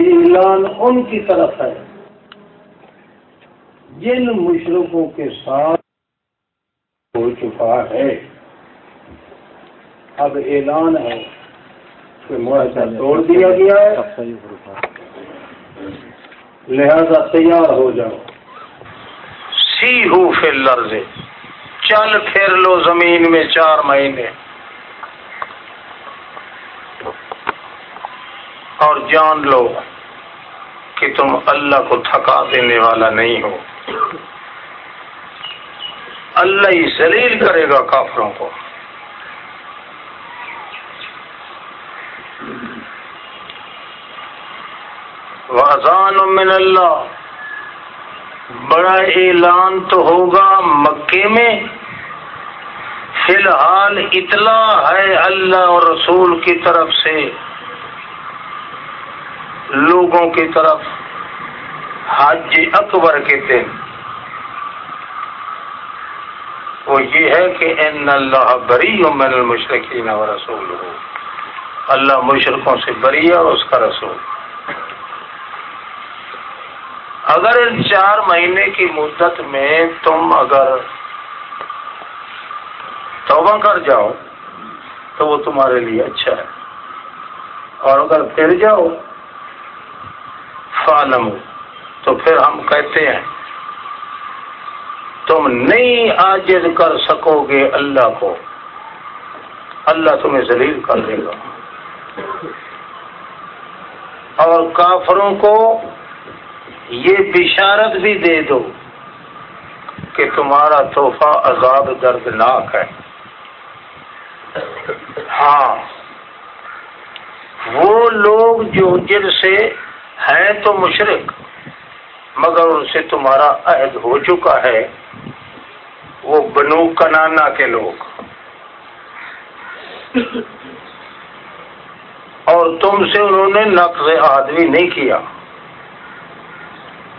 اعلان ان کی طرف ہے۔ جن مشرقوں کے ساتھ ہو چکا ہے۔ اب اعلان ہے کہ معاہدہ توڑ دیا گیا ہے۔ لہذا تیار ہو جاؤ۔ سی ہو فل چل پھر لو زمین میں چار مہینے۔ اور جان لو کہ تم اللہ کو تھکا دینے والا نہیں ہو۔ اللہ ہی ذلیل کرے گا کافروں کو۔ وزان من اللہ بڑا اعلان تو ہوگا مکے میں۔ فی الحال اطلاع ہے اللہ اور رسول کی طرف سے۔ لوگوں کی طرف حج اکبر کے دن وہ یہ ہے کہ ان اللہ بری من المشرقین و رسول ہو اللہ مشرقوں سے بری ہے اور اس کا رسول۔ اگر ان چار مہینے کی مدت میں تم اگر توبہ کر جاؤ، تو وہ تمہارے لیے اچھا ہے۔ اور اگر پھر جاؤ فالم تو پھر ہم کہتے ہیں، تم نہیں آجز کر سکو گے اللہ کو۔ اللہ تمہیں ذلیل کر دے گا۔ اور کافروں کو یہ بشارت بھی دے دو کہ تمہارا تحفہ عذاب دردناک ہے۔ ہاں وہ لوگ جو جن سے ہیں تو مشرق مگر ان سے تمہارا عہد ہو چکا ہے۔ وہ بنو کنانا کے لوگ۔ اور تم سے انہوں نے نقض آدمی نہیں کیا۔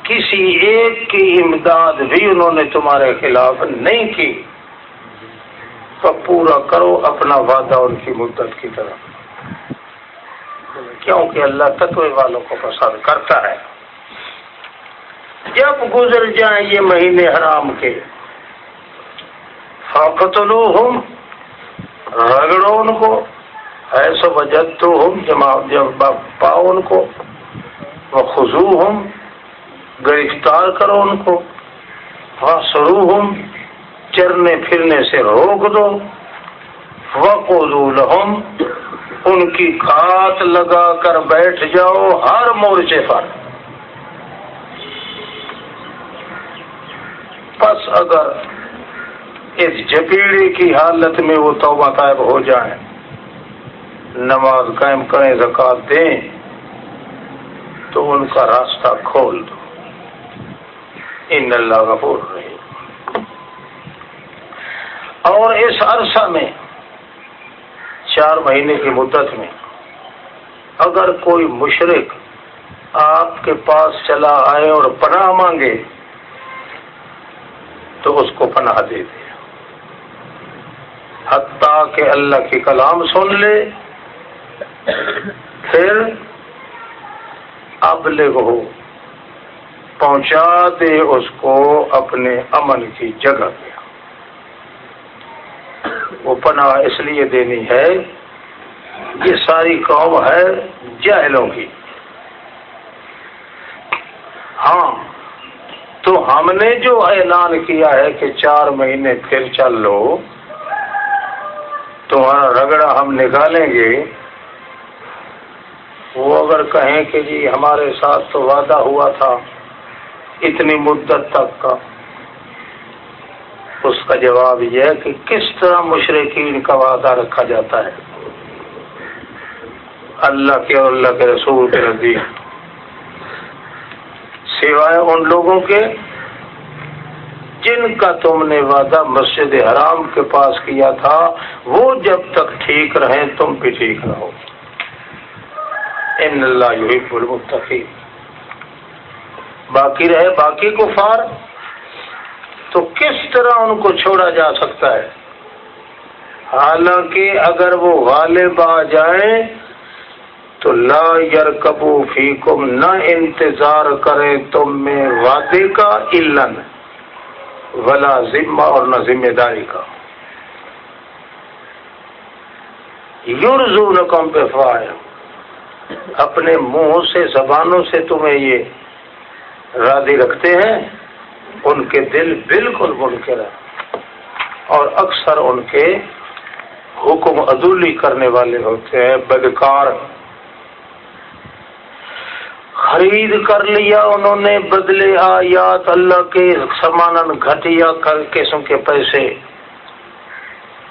کسی ایک کی امداد بھی انہوں نے تمہارے خلاف نہیں کی۔ تو پورا کرو اپنا وعدہ ان کی مدت کی طرف۔ کیونکہ اللہ تقوی والوں کو پسند کرتا ہے۔ جب گزر جائیں یہ مہینے حرام کے فاقت لو ہم رگڑو ان کو ایسو وجد تو ہم جب پاؤ ان کو وہ خزو ہم گرفتار کرو ان کو وہ سرو ہم چرنے پھرنے سے روک دو وہ لہم ان کی کھات لگا کر بیٹھ جاؤ ہر مورچے پر۔ بس اگر اس جپیڑے کی حالت میں وہ توبہ طائب ہو جائیں نماز قائم کریں، زکات دیں، تو ان کا راستہ کھول دو۔ ان اللہ غفور رہے اور اس عرصہ میں چار مہینے کی مدت میں اگر کوئی مشرق آپ کے پاس چلا آئے اور پناہ مانگے تو اس کو پناہ دے دے۔ حتیٰ کہ اللہ کی کلام سن لے۔ پھر اب لے ہو۔ پہنچا دے اس کو اپنے امن کی جگہ پہ۔ وہ پناہ اس لیے دینی ہے، یہ ساری قوم ہے جہلوں کی۔ ہاں تو ہم نے جو اعلان کیا ہے کہ چار مہینے پھر چل لو، تمہارا رگڑا ہم نکالیں گے۔ وہ اگر کہیں کہ جی ہمارے ساتھ تو وعدہ ہوا تھا، اتنی مدت تک کا۔ اس کا جواب یہ ہے کہ کس طرح مشرقین کا وعدہ رکھا جاتا ہے؟ اللہ کے اور اللہ کے رسول کے نزدیک۔ سوائے ان لوگوں کے جن کا تم نے وعدہ مسجد حرام کے پاس کیا تھا، وہ جب تک ٹھیک رہیں، تم بھی ٹھیک رہو۔ ان اللہ یحب المتقین۔ باقی رہے باقی کفار۔ تو کس طرح ان کو چھوڑا جا سکتا ہے؟ حالانکہ اگر وہ غالب آ جائیں تو لا یر کبو فی کم نہ انتظار کرے تم میں وعدے کا علن ولا ذمہ اور نہ ذمہ داری کا۔ یورزو نکم پہ فائر اپنے منہ سے، زبانوں سے تمہیں یہ راضی رکھتے ہیں۔ ان کے دل بالکل منکر ہے اور اکثر ان کے حکم عدولی کرنے والے ہوتے ہیں، بدکار خرید کر لیا انہوں نے، بدلے آیات اللہ کے سامان گھٹیا کر قسم کے پیسے۔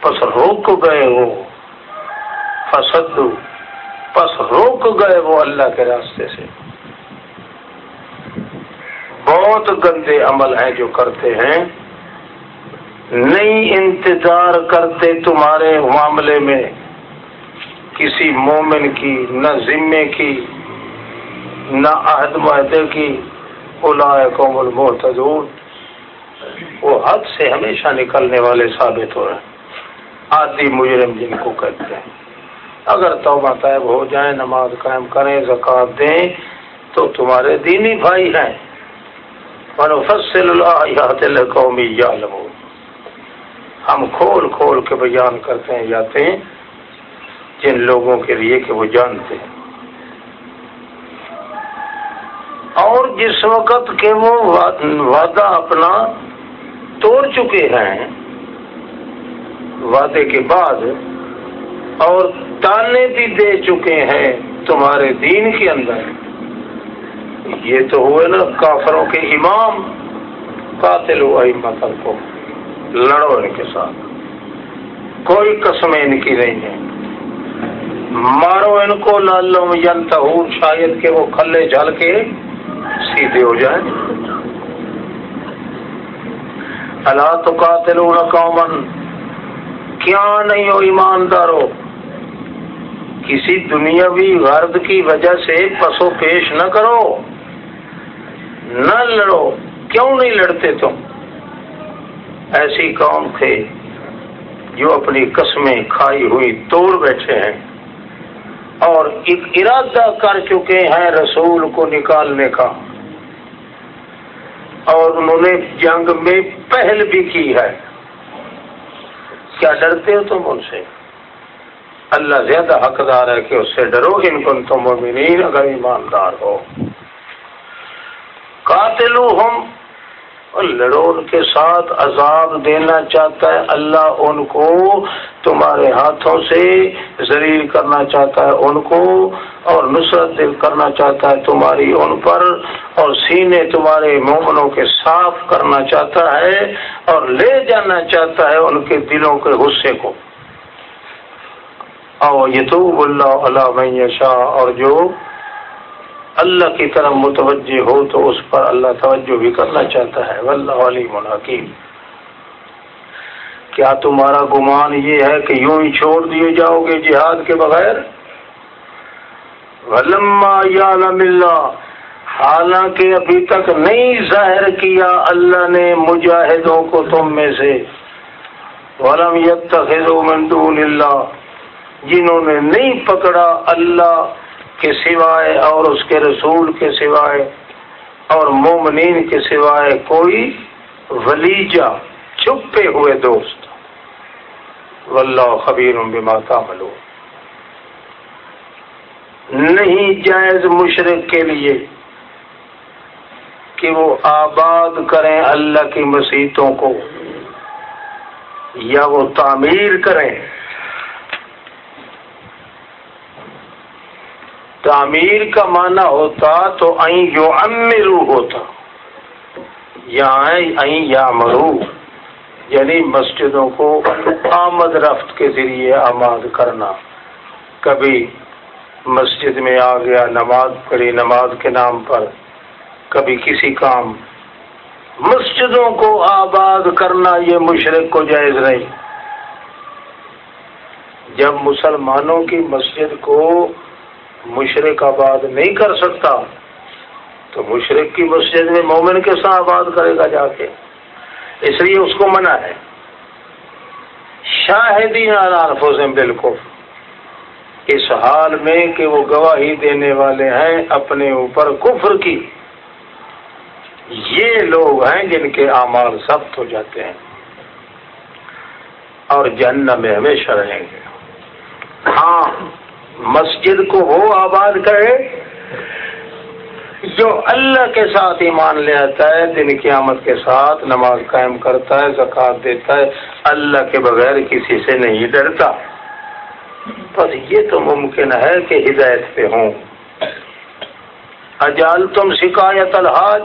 پس روک گئے وہ۔ فسدو۔ پس روک گئے وہ اللہ کے راستے سے۔ بہت گندے عمل ہیں جو کرتے ہیں۔ نہیں انتظار کرتے تمہارے معاملے میں۔ کسی مومن کی، نہ ذمے کی، نہ عہد معاہدے کی۔ اولا قوم المحتدون وہ حد سے ہمیشہ نکلنے والے ثابت ہو رہے ہیں۔ آدھی مجرم جن کو کہتے ہیں۔ اگر توبہ طیب ہو جائیں نماز قائم کریں زکوٰۃ دیں، تو تمہارے دینی بھائی ہیں۔ قومی ہم کھول کھول کے بیان کرتے ہیں جاتے ہیں جن لوگوں کے لیے کہ وہ جانتے ہیں۔ اور جس وقت کے وہ وعدہ اپنا توڑ چکے ہیں، وعدے کے بعد اور تانے بھی دے چکے ہیں تمہارے دین کے اندر یہ تو ہوئے نا کافروں کے امام، قاتل ہوا مطلب کو لڑو ان کے ساتھ۔ کوئی قسمیں ان کی نہیں ہے۔ مارو ان کو لال تہور شاید کہ وہ کھلے جل کے سیدھے ہو جائیں۔ اللہ تو قاتل قومن کیا نہیں ہو ایماندارو کسی دنیاوی غرض کی وجہ سے پسو پیش نہ کرو۔ نہ لڑو، کیوں نہیں لڑتے تم؟ ایسی قوم تھے جو اپنی قسمیں کھائی ہوئی توڑ بیٹھے ہیں اور ایک ارادہ کر چکے ہیں رسول کو نکالنے کا۔ اور انہوں نے جنگ میں پہل بھی کی ہے۔ کیا ڈرتے ہو تم ان سے؟ اللہ زیادہ حقدار ہے کہ اس سے ڈرو ان کن تم مومنین، اگر ایماندار ہو۔ قاتلو ہم لڑو ان کے ساتھ، عذاب دینا چاہتا ہے، اللہ ان کو تمہارے ہاتھوں سے ذلیل کرنا چاہتا ہے، ان کو، اور نصرت دل کرنا چاہتا ہے تمہاری ان پر، اور سینے تمہارے مومنوں کے صاف کرنا چاہتا ہے، اور لے جانا چاہتا ہے ان کے دلوں کے غصے کو۔ او یتوب اللہ علیہ شاہ اور جو اللہ کی طرف متوجہ ہو تو اس پر اللہ توجہ بھی کرنا چاہتا ہے۔ واللہ علیم الحکیم۔ کیا تمہارا گمان یہ ہے کہ یوں ہی چھوڑ دیے جاؤ گے جہاد کے بغیر؟ ولما یعلم اللہ۔ حالانکہ ابھی تک نہیں ظاہر کیا اللہ نے مجاہدوں کو تم میں سے۔ ولم يتخذوا من دون اللہ۔ جنہوں نے نہیں پکڑا اللہ کے سوائے اور اس کے رسول کے سوائے اور مومنین کے سوائے کوئی ولیجا چھپے ہوئے دوست واللہ خبیر بما تعملون۔ نہیں جائز مشرق کے لیے کہ وہ آباد کریں اللہ کی مسیحتوں کو یا وہ تعمیر کریں۔ تعمیر کا معنی ہوتا تو این جو امرو ہوتا۔ یعنی یا یا مرو یعنی مسجدوں کو آمد رفت کے ذریعے آماد کرنا۔ کبھی مسجد میں آ گیا نماز پڑھی نماز کے نام پر، کبھی کسی کام۔ مسجدوں کو آباد کرنا یہ مشرق کو جائز نہیں۔ جب مسلمانوں کی مسجد کو مشرق آباد نہیں کر سکتا، تو مشرق کی مسجد میں مومن کے ساتھ آباد کرے گا جا کے۔ اس لیے اس کو منع ہے۔ شاہدین بالکل اس حال میں کہ وہ گواہی دینے والے ہیں اپنے اوپر کفر کی۔ یہ لوگ ہیں جن کے اعمال ضبط ہو جاتے ہیں۔ اور جہنم میں ہمیشہ رہیں گے۔ ہاں مسجد کو وہ آباد کرے جو اللہ کے ساتھ ایمان لے آتا ہے، دن قیامت کے ساتھ نماز قائم کرتا ہے زکات دیتا ہے، اللہ کے بغیر کسی سے نہیں ڈرتا۔ بس یہ تو ممکن ہے کہ ہدایت پہ ہوں۔ اجال تم شکایت الحاظ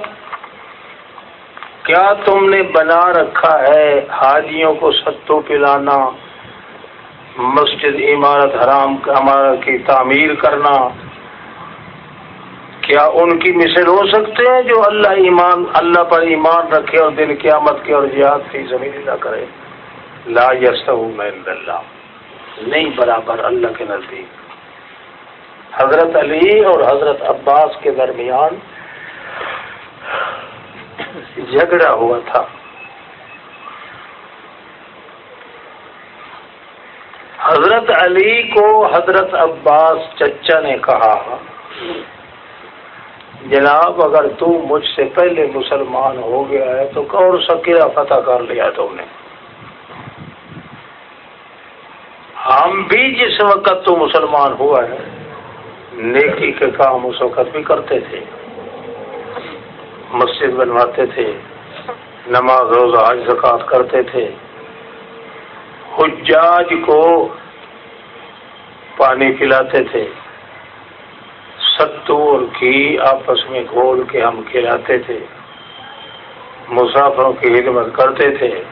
کیا تم نے بنا رکھا ہے حاجیوں کو ستو پلانا؟ مسجد عمارت حرام عمارت کی تعمیر کرنا۔ کیا ان کی مثل ہو سکتے ہیں جو اللہ ایمان اللہ پر ایمان رکھے اور دن قیامت کے اور جہاد کی زمین نہ کرے؟ لا یس اللہ۔ نہیں برابر اللہ کے نزدیک۔ حضرت علی اور حضرت عباس کے درمیان جھگڑا ہوا تھا۔ حضرت علی کو حضرت عباس چچا نے کہا، جناب اگر تو مجھ سے پہلے مسلمان ہو گیا ہے تو کون سا فتح کر لیا تو نے۔ ہم بھی جس وقت تو مسلمان ہوا ہے، نیکی کے کام اس وقت بھی کرتے تھے۔ مسجد بنواتے تھے، نماز روزہ حج زکات کرتے تھے۔ حجاج کو پانی پلاتے تھے۔ ستو اور آپس میں گھول کے ہم کھلاتے تھے۔ مسافروں کی خدمت کرتے تھے۔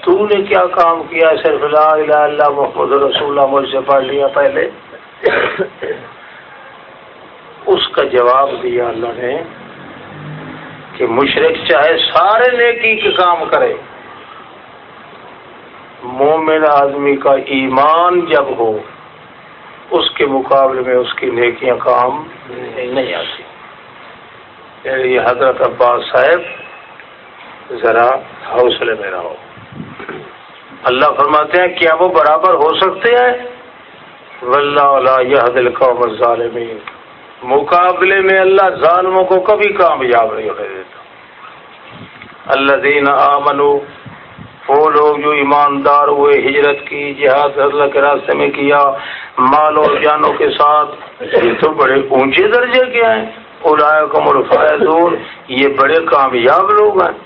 تو نے کیا کام کیا؟ صرف لا الہ اللہ، محمد رسول اللہ، مجھ سے پڑھ لیا پہلے۔ اس کا جواب دیا اللہ نے کہ مشرق چاہے سارے نیکی کے کام کرے۔ مومن آدمی کا ایمان جب ہو، اس کے مقابلے میں اس کی نیکیاں کام نہیں آتی۔ یعنی یہ حضرت عباس صاحب ذرا حوصلے میں رہو۔ اللہ فرماتے ہیں، کیا وہ برابر ہو سکتے ہیں؟ واللہ یہ دل قوم الظالمین۔ مقابلے میں اللہ ظالموں کو کبھی کامیاب نہیں ہونے دیتا۔ اللہ دین آمنو وہ لوگ جو ایماندار ہوئے، ہجرت کی، جہاد اللہ کے راستے میں کیا، مال اور جانوں کے ساتھ، یہ تو بڑے اونچے درجے کے ہیں۔ الفائدون یہ بڑے کامیاب لوگ ہیں۔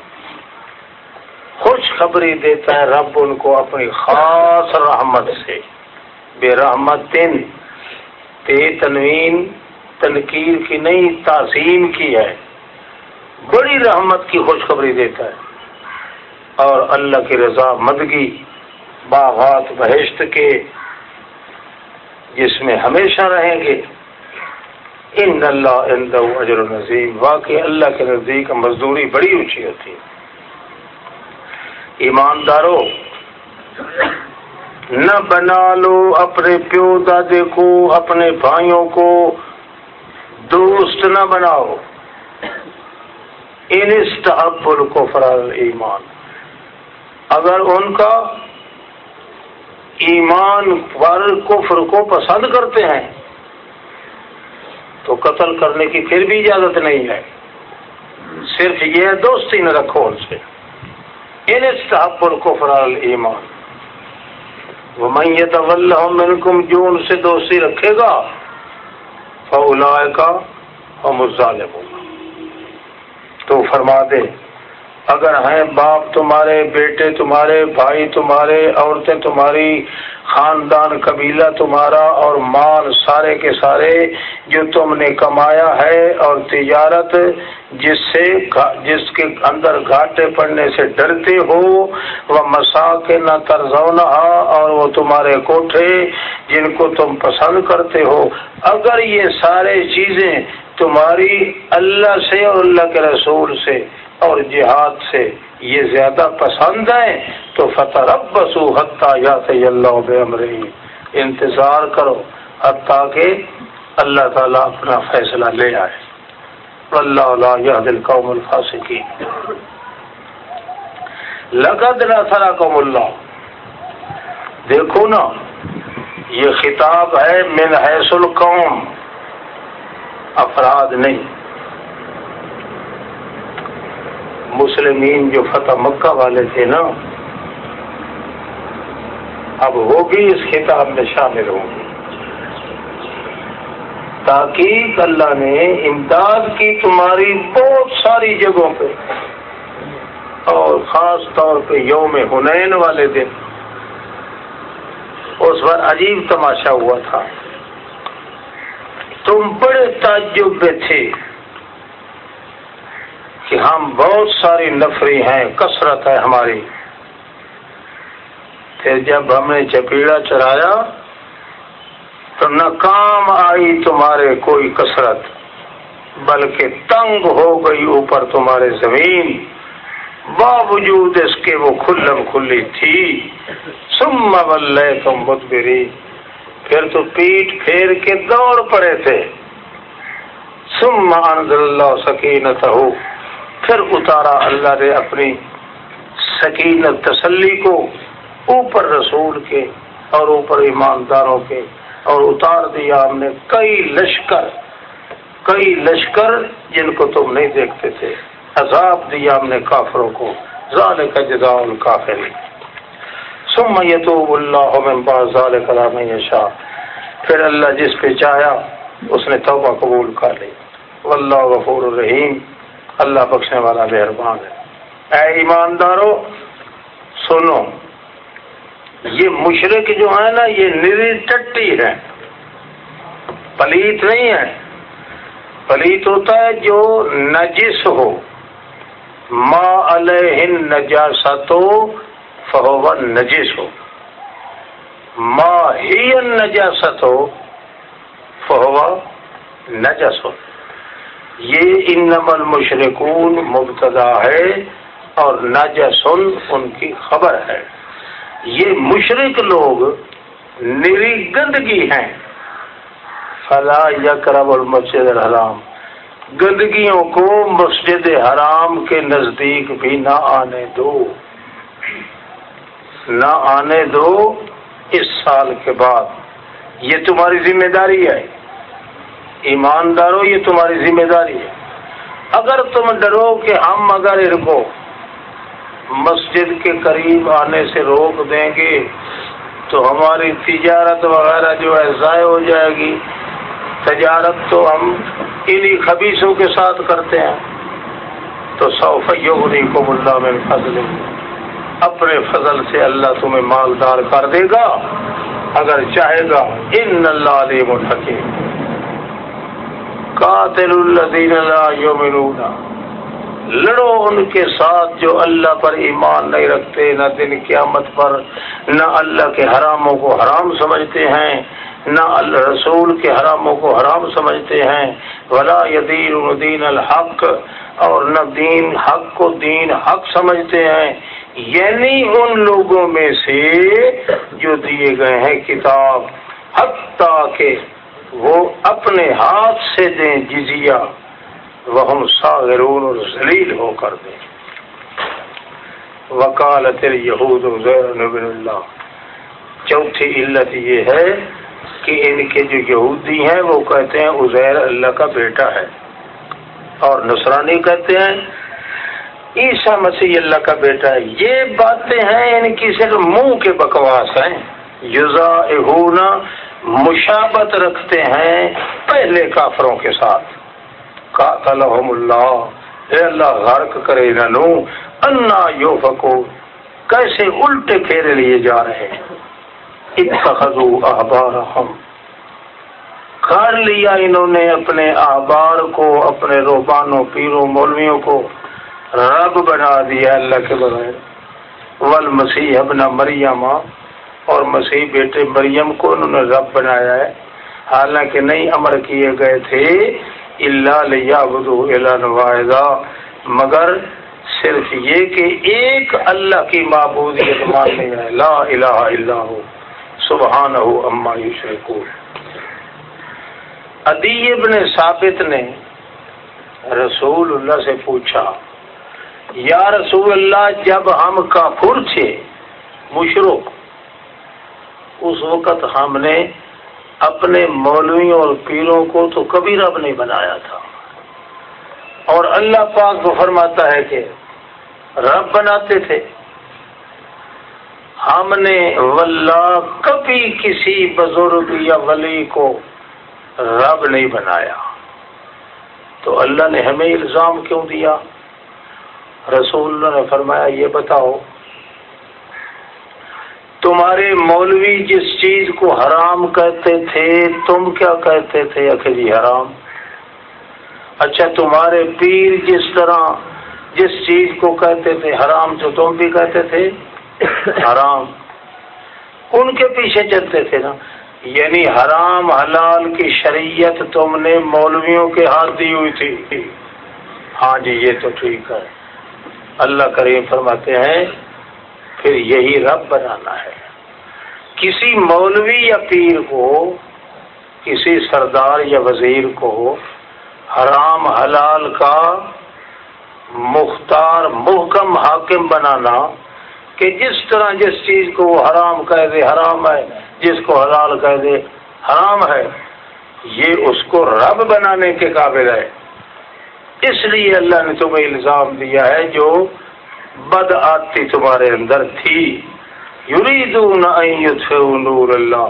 خوش خبری دیتا ہے رب ان کو اپنی خاص رحمت سے۔ بے رحمت تن تے تنوین تنقیر کی نہیں، تعظیم کی ہے۔ بڑی رحمت کی خوشخبری دیتا ہے۔ اور اللہ کی رضا مدگی باغات، بہشت کے جس میں ہمیشہ رہیں گے۔ ان اللہ اجر نظیم واقعی اللہ کے نزدیک مزدوری بڑی اونچی ہوتی ہے۔ ایمانداروں، نہ بنا لو اپنے پیو دادے کو، اپنے بھائیوں کو۔ دوست نہ بناؤ۔ ان کو فرال ایمان اگر ان کا ایمان پر کفر کو پسند کرتے ہیں، تو قتل کرنے کی پھر بھی اجازت نہیں ہے۔ صرف یہ دوستی نہ رکھو ان سے۔ ان صاحب کو فرال ایمان۔ وہ میں طول منکم، جو ان سے دوستی رکھے گا فولا کا اور مظالم ہوگا تو فرما دے اگر ہیں باپ تمہارے، بیٹے تمہارے، بھائی تمہارے، عورتیں تمہاری، خاندان، قبیلہ تمہارا اور مال سارے کے سارے جو تم نے کمایا ہے اور تجارت جس سے جس کے اندر گھاٹے پڑنے سے ڈرتے ہو، وہ مسا کے نہ ترزونا اور وہ تمہارے کوٹھے جن کو تم پسند کرتے ہو۔ اگر یہ سارے چیزیں تمہاری اللہ سے اور اللہ کے رسول سے اور جہاد سے یہ زیادہ پسند ہے تو فتح رب بسو حتیٰ یا اللہ انتظار کرو حتیٰ کہ اللہ تعالیٰ اپنا فیصلہ لے آئے۔ اللہ یہ دل قوم الفاصی لگت لقد نصرکم اللہ دیکھو نا، یہ خطاب ہے، من حیث القوم۔ افراد نہیں۔ مسلمین جو فتح مکہ والے تھے نا، اب وہ بھی اس خطاب میں شامل ہوں گے۔ تاکہ اللہ نے امداد کی تمہاری بہت ساری جگہوں پہ، اور خاص طور پہ یوم ہنین والے دن۔ اس پر عجیب تماشا ہوا تھا۔ تم بڑے تعجب میں تھے۔ کہ ہم بہت ساری نفری ہیں، کثرت ہے ہماری۔ پھر جب ہم نے چپیڑا چرایا، تو نہ کام آئی تمہارے کوئی کثرت، بلکہ تنگ ہو گئی اوپر تمہارے زمین۔ باوجود اس کے وہ کھلم کھلی تھی۔ سم بلے تم مدبری پھر تو پیٹ پھیر کے دوڑ پڑے تھے۔ سم انزل اللہ سکینت ہو پھر اتارا اللہ نے اپنی سکینت تسلی کو اوپر رسول کے اور اوپر ایمانداروں کے اور اتار دیا ہم نے کئی لشکر کئی لشکر جن کو تم نہیں دیکھتے تھے۔ عذاب دیا ہم نے کافروں کو۔ ظال کا جزا کافر سم یتوب اللہ من بعد کلام شاہ پھر اللہ جس پہ چاہیا اس نے توبہ قبول کر لی۔ واللہ غفور الرحیم اللہ بخشنے والا مہربان ہے۔ اے ایماندارو، سنو، یہ مشرق جو ہے نا، یہ نری ٹٹی ہے پلیت نہیں ہے۔ پلیت ہوتا ہے جو نجس ہو۔ ما علیہ نجاستو، فہو نجس ہو۔ ما ہی نجاست ہو فہو نجس ہو۔ یہ انم المشرقون مبتدا ہے اور نجسن ان کی خبر ہے۔ یہ مشرق لوگ نری گندگی ہیں۔ فلا یکرب المسجد الحرام۔ گندگیوں کو مسجد حرام کے نزدیک بھی نہ آنے دو۔ نہ آنے دو اس سال کے بعد۔ یہ تمہاری ذمہ داری ہے۔ ایماندارو یہ تمہاری ذمہ داری ہے۔ اگر تم ڈرو کہ ہم اگر ان کو مسجد کے قریب آنے سے روک دیں گے، تو ہماری تجارت وغیرہ جو ہے ضائع ہو جائے گی۔ تجارت تو ہم انہی خبیصوں کے ساتھ کرتے ہیں۔ تو سو فیونی کو اللہ میں فضل۔ اپنے فضل سے اللہ تمہیں مالدار کر دے گا۔ اگر چاہے گا، ان اللہ علیہ الحکیم۔ قاتل الذین لا یؤمنون لڑو ان کے ساتھ جو اللہ پر ایمان نہیں رکھتے، نہ دن قیامت پر، نہ اللہ کے حراموں کو حرام سمجھتے ہیں، نہ رسول کے حراموں کو حرام سمجھتے ہیں۔ ولا یدین دین الحق، اور نہ دین حق کو دین حق سمجھتے ہیں۔ یعنی ان لوگوں میں سے جو دیے گئے ہیں کتاب، حتیٰ کہ وہ اپنے ہاتھ سے دیں جزیا وہ ہم ساغرون اور ذلیل ہو کر دیں۔ وکالت یہود بن اللہ۔ چوتھی علت یہ ہے کہ ان کے جو یہودی ہیں، وہ کہتے ہیں عزیر اللہ کا بیٹا ہے۔ اور نصرانی کہتے ہیں، عیسیٰ مسیح اللہ کا بیٹا ہے۔ یہ باتیں ہیں، ان کی صرف منہ کے بکواس ہیں۔ یوزا مشابت رکھتے ہیں پہلے کافروں کے ساتھ۔ قاتلہم اللہ۔ اے اللہ، غرق کرے ننو انا یو فکو کیسے الٹے پھیرے لیے جا رہے ہیں۔ اتخذو احبارہم کر لیا انہوں نے اپنے احبار کو، اپنے روبانوں، پیروں، مولویوں کو۔ رب بنا دیا اللہ کے بغیر۔ والمسیح ابن مریم۔ اور مسیح بیٹے مریم کو انہوں نے رب بنایا ہے۔ حالانکہ نہیں امر کیے گئے تھے اللہ لیا واحدہ۔ مگر صرف یہ کہ ایک اللہ کی معبودیت ماننے ہے، لا الہ الا ہو۔ سبحان ہو اما یشرکو ادی ابن ثابت نے رسول اللہ سے پوچھا، یا رسول اللہ، جب ہم کافر تھے، مشرق اس وقت ہم نے اپنے مولویوں اور پیروں کو تو کبھی رب نہیں بنایا تھا۔ اور اللہ پاک کو فرماتا ہے کہ رب بناتے تھے۔ ہم نے واللہ کبھی کسی بزرگ یا ولی کو رب نہیں بنایا۔ تو اللہ نے ہمیں الزام کیوں دیا؟ رسول اللہ نے فرمایا، یہ بتاؤ تمہارے مولوی جس چیز کو حرام کہتے تھے، تم کیا کہتے تھے؟ جی حرام۔ اچھا تمہارے پیر جس طرح جس چیز کو کہتے تھے، حرام تو تم بھی کہتے تھے، حرام۔ ان کے پیچھے چلتے تھے نا۔ یعنی حرام، حلال کی شریعت تم نے مولویوں کے ہاتھ دی ہوئی تھی۔ ہاں جی یہ تو ٹھیک ہے۔ اللہ کریم فرماتے ہیں پھر یہی رب بنانا ہے۔ کسی مولوی یا پیر کو، کسی سردار یا وزیر کو حرام حلال کا مختار، محکم، حاکم بنانا کہ جس طرح جس چیز کو وہ حرام کہہ دے، حرام ہے، جس کو حلال کہہ دے، حرام ہے، یہ اس کو رب بنانے کے قابل ہے۔ اس لیے اللہ نے تمہیں الزام دیا ہے جو بد آتی تمہارے اندر تھی۔ یریدون ان نور اللہ۔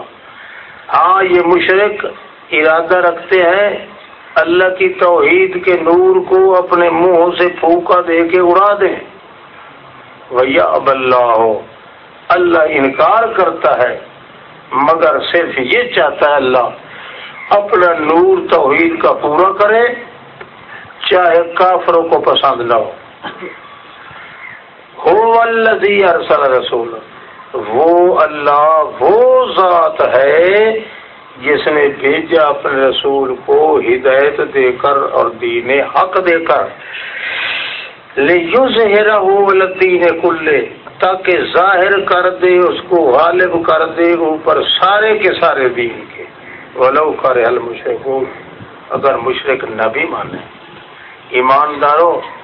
ہاں یہ مشرق ارادہ رکھتے ہیں، اللہ کی توحید کے نور کو اپنے منہ سے پھوکا دے کے اڑا دیں۔ بھیا اب اللہ ہو اللہ انکار کرتا ہے، مگر صرف یہ چاہتا ہے اللہ اپنا نور توحید کا پورا کرے، چاہے کافروں کو پسند نہ ہو۔ ارسل رسول وہ اللہ، وہ ذات ہے جس نے بھیجا اپنے رسول کو ہدایت دے کر اور دین حق دے کر۔ لے یوں سے دین کلے تاکہ ظاہر کر دے، اس کو غالب کر دے اوپر سارے کے سارے دین کے۔ ولو کرے المشرق اگر مشرق نہ بھی مانے۔ ایمانداروں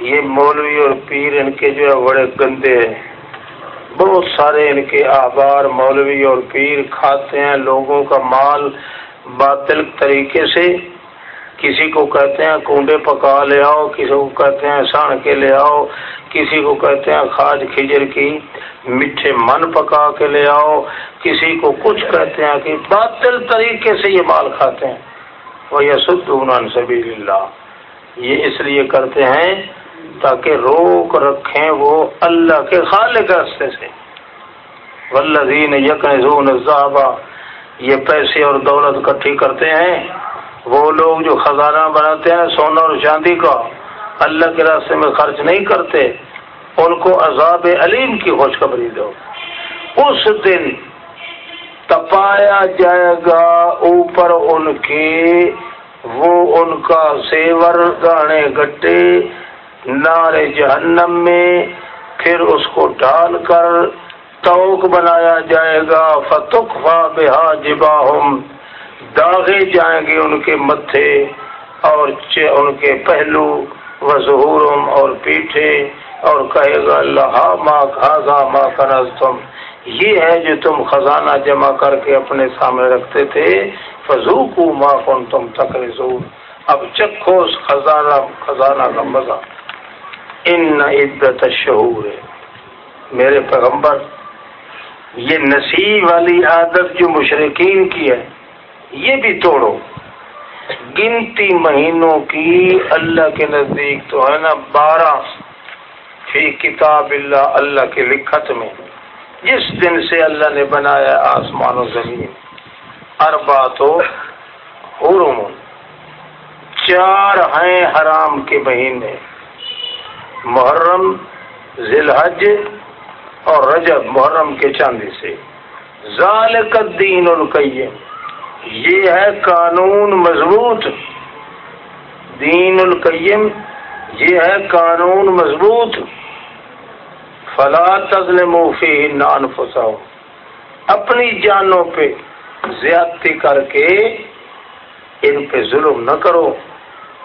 یہ مولوی اور پیر ان کے جو ہے بڑے گندے ہیں۔ بہت سارے ان کے آبار مولوی اور پیر کھاتے ہیں۔ لوگوں کا مال باطل طریقے سے کسی کو کہتے ہیں کنڈے پکا لے آؤ، کسی کو کہتے ہیں سان کے لے آؤ، کسی کو کہتے ہیں خاج کھجر کی میٹھے من پکا کے لے آؤ۔ کسی کو کچھ کہتے ہیں کہ باطل طریقے سے یہ مال کھاتے ہیں۔ وہ یسد سبھی اللہ یہ اس لیے کرتے ہیں تاکہ روک رکھیں وہ اللہ کے خالق رستے سے۔ ولزین یقین یہ پیسے اور دولت کٹھی کرتے ہیں۔ وہ لوگ جو خزانہ بناتے ہیں سونا اور چاندی کا، اللہ کے راستے میں خرچ نہیں کرتے۔ ان کو عذاب علیم کی خوشخبری دو۔ اس دن تپایا جائے گا اوپر ان کے وہ ان کا سیور گانے گٹے نارے جہنم میں پھر اس کو ڈال کر توک بنایا جائے گا۔ فتق بہا جبا داغے جائیں گے ان کے متھے اور ان کے پہلو و ظہور اور پیٹھے اور کہے گا اللہ ماں کھاگا ماں کنز تم یہ ہے جو تم خزانہ جمع کر کے اپنے سامنے رکھتے تھے۔ فضو کو ماں کون تم تک اب چکھو اس خزانہ خزانہ کا مزہ۔ ان عدت شعور ہے میرے پیغمبر، یہ نصیب والی عادت جو مشرقین کی ہے، یہ بھی توڑو۔ گنتی مہینوں کی اللہ کے نزدیک تو ہے نا بارہ فی کتاب اللہ اللہ کے لکھت میں۔ جس دن سے اللہ نے بنایا آسمان و زمین اربا تو حرم۔ چار ہیں حرام کے مہینے۔ محرم ذی الحج اور رجب محرم کے چاندی سے۔ ذالک الدین القیم۔ یہ ہے قانون مضبوط۔ دین القیم، یہ ہے قانون مضبوط۔ فلا تظلم فی نان فساؤ اپنی جانوں پہ زیادتی کر کے ان پہ ظلم نہ کرو۔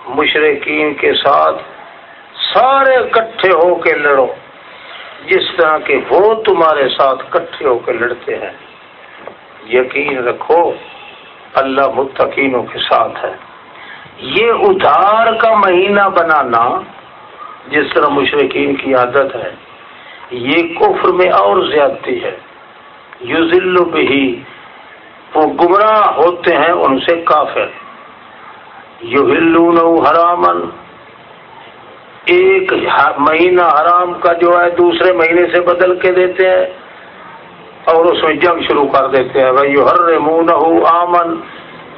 مشرقین کے ساتھ سارے کٹھے ہو کے لڑو۔ جس طرح کے وہ تمہارے ساتھ کٹھے ہو کے لڑتے ہیں۔ یقین رکھو، اللہ متقینوں کے ساتھ ہے۔ یہ ادھار کا مہینہ بنانا جس طرح مشرقین کی عادت ہے، یہ کفر میں اور زیادتی ہے۔ یو ذلو بھی وہ گمراہ ہوتے ہیں ان سے کافر۔ یو ہلو حرامن ایک مہینہ حرام کا جو ہے دوسرے مہینے سے بدل کے دیتے ہیں اور اس میں جنگ شروع کر دیتے ہیں۔ بھائی ہر منہ آمن،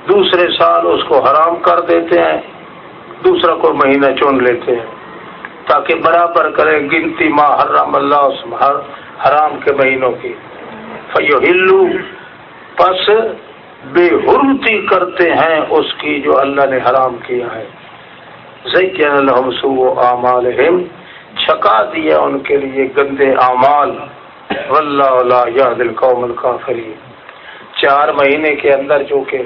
دوسرے سال اس کو حرام کر دیتے ہیں، دوسرا کوئی مہینہ چن لیتے ہیں۔ تاکہ برابر کرے گنتی ماں حرام اللہ حرام کے مہینوں کی۔ فیو ہلو پس بے حرمتی کرتے ہیں اس کی جو اللہ نے حرام کیا ہے۔ زین لهم سوء اعمالهم چھکا دیا ان کے لیے گندے اعمال۔ واللہ لا دل قوم الکافری چار مہینے کے اندر جو کہ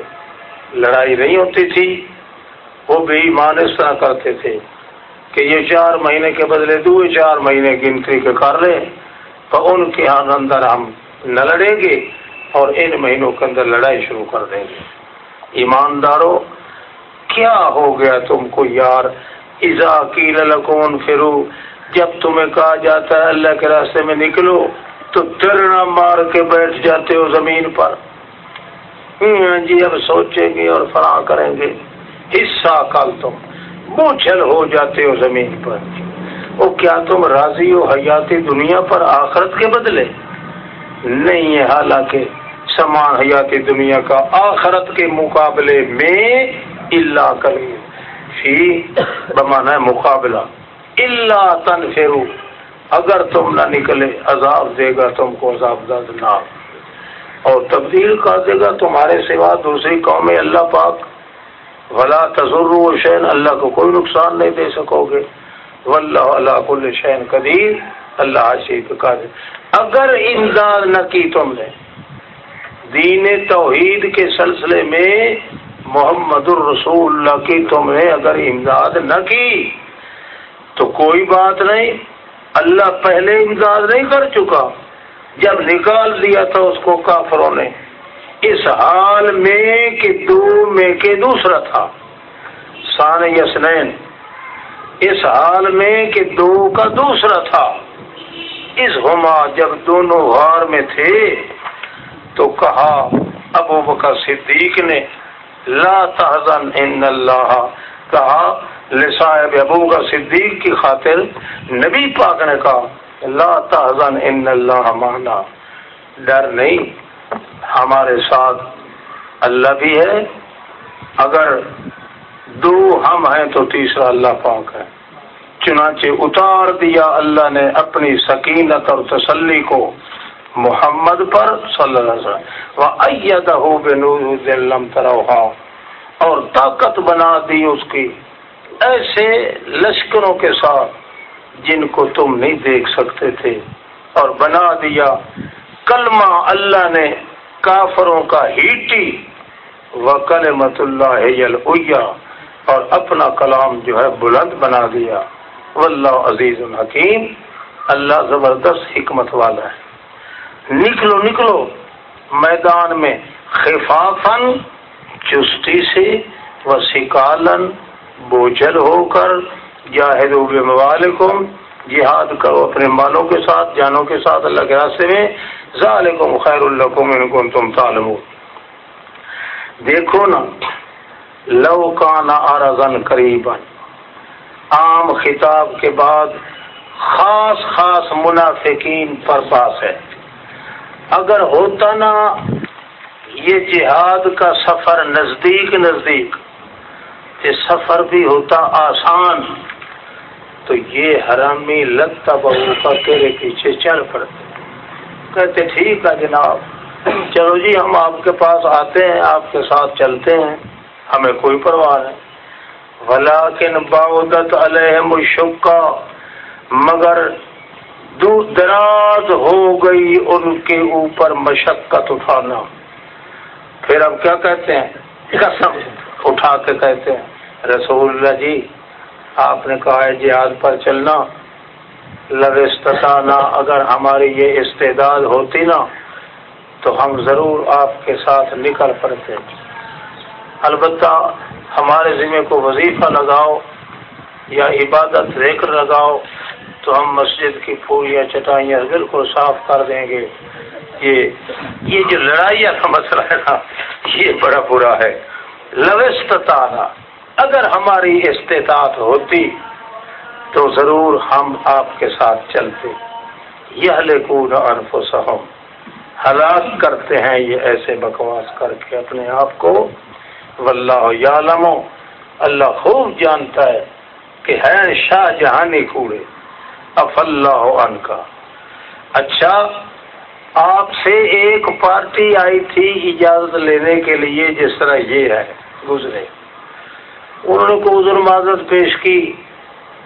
لڑائی نہیں ہوتی تھی، وہ بھی ایمان اس طرح کرتے تھے کہ یہ چار مہینے کے بدلے دو چار مہینے گنتی کے کر لیں، تو ان کے ہاں اندر ہم نہ لڑیں گے اور ان مہینوں کے اندر لڑائی شروع کر دیں گے۔ ایمانداروں کیا ہو گیا تم کو یار؟ ایزا کی لکون فرو جب تمہیں کہا جاتا ہے اللہ کے راستے میں نکلو، تو ترنا مار کے بیٹھ جاتے ہو زمین پر۔ ہاں جی اب سوچیں گے اور فراہ کریں گے۔ حصہ کل تم بوچھل ہو جاتے ہو زمین پر۔ وہ کیا تم راضی ہو حیاتی دنیا پر آخرت کے بدلے؟ نہیں ہے، حالانکہ سامان حیاتی دنیا کا آخرت کے مقابلے میں اللہ کلی فی بمانا ہے مقابلہ. اللہ تن فیرو اگر تم نہ نکلے، عذاب دے گا تم کو، عذاب داد نہ اور تبدیل کر دے گا تمہارے سوا دوسری قوم اللہ پاک. ولا تضر و شین اللہ کو کوئی نقصان نہیں دے سکو گے. واللہ اللہ کل شین قدیر. اللہ شیخ قادر. اگر امداد نہ کی تم نے، دین توحید کے سلسلے میں محمد الرسول اللہ کی تم نے اگر امداد نہ کی، تو کوئی بات نہیں، اللہ پہلے امداد نہیں کر چکا۔ جب نکال دیا تھا اس کو کافروں نے۔ اس حال میں کہ دو میں کے دوسرا تھا۔ سان یسنین، اس حال میں کہ دو کا دوسرا تھا۔ اس ہما جب دونوں غار میں تھے، تو کہا، ابو بکر صدیق نے لا تحزن ان اللہ کہا لصاحب ابو کا صدیق کی خاطر نبی پاک نے کہا، لا تحزن ان اللہ مانا ڈر نہیں، ہمارے ساتھ اللہ بھی ہے۔ اگر دو ہم ہیں تو تیسرا اللہ پاک ہے۔ چنانچہ اتار دیا اللہ نے اپنی سکینت اور تسلی کو۔ محمد پر صلی اللہ علیہ وسلم۔ وہ اور طاقت بنا دی اس کی۔ ایسے لشکروں کے ساتھ جن کو تم نہیں دیکھ سکتے تھے۔ اور بنا دیا۔ کلمہ اللہ نے کافروں کا ہیٹی۔ و کلمت اللہ اور اپنا کلام جو ہے بلند بنا دیا۔ واللہ عزیز الحکیم اللہ زبردست حکمت والا ہے۔ نکلو نکلو۔ میدان میں خفافن چستی سے و سکالن بوجھل ہو کر جاہد موالکم جہاد کرو اپنے مالوں کے ساتھ، جانوں کے ساتھ، اللہ کے راستے میں۔ ذالکم خیر الکم ان تم طالب دیکھو نا، لو کانا آرزن قریب عام خطاب کے بعد خاص خاص منافقین پر پاس ہے۔ اگر ہوتا نا، یہ جہاد کا سفر نزدیک نزدیک یہ سفر بھی ہوتا آسان، تو یہ حرامی لگتا بہو کا تیرے پیچھے چل پڑتے کہتے ٹھیک ہے جناب، چلو جی ہم آپ کے پاس آتے ہیں، آپ کے ساتھ چلتے ہیں، ہمیں کوئی پرواہ نہیں۔ ولاکن باودت علیہ مشکا مگر دور دراز ہو گئی ان کے اوپر مشقت اٹھانا۔ پھر اب کیا کہتے ہیں؟ قسم اٹھا کے کہتے ہیں، رسول اللہ جی آپ نے کہا ہے جہاد پر چلنا۔ لوستانہ اگر ہماری یہ استعداد ہوتی نا، تو ہم ضرور آپ کے ساتھ نکل پڑتے۔ البتہ ہمارے ذمہ کو وظیفہ لگاؤ یا عبادت ذکر لگاؤ۔ تو ہم مسجد کی پھول چٹائیاں بالکل صاف کر دیں گے۔ یہ یہ جو لڑائی کا مسئلہ ہے نا، یہ بڑا برا ہے۔ لوستانا اگر ہماری استطاعت ہوتی تو ضرور ہم آپ کے ساتھ چلتے۔ یہ لکون انفسہم۔ ہلاک کرتے ہیں یہ ایسے بکواس کر کے اپنے آپ کو۔ واللہ یعلم۔ اللہ خوب جانتا ہے کہ ہے شاہ جہانی کوڑے۔ اف اللہ ان کا اچھا آپ سے ایک پارٹی آئی تھی اجازت لینے کے لیے، جس طرح یہ ہے، گزرے۔ انہوں نے کو عذر معذرت پیش کی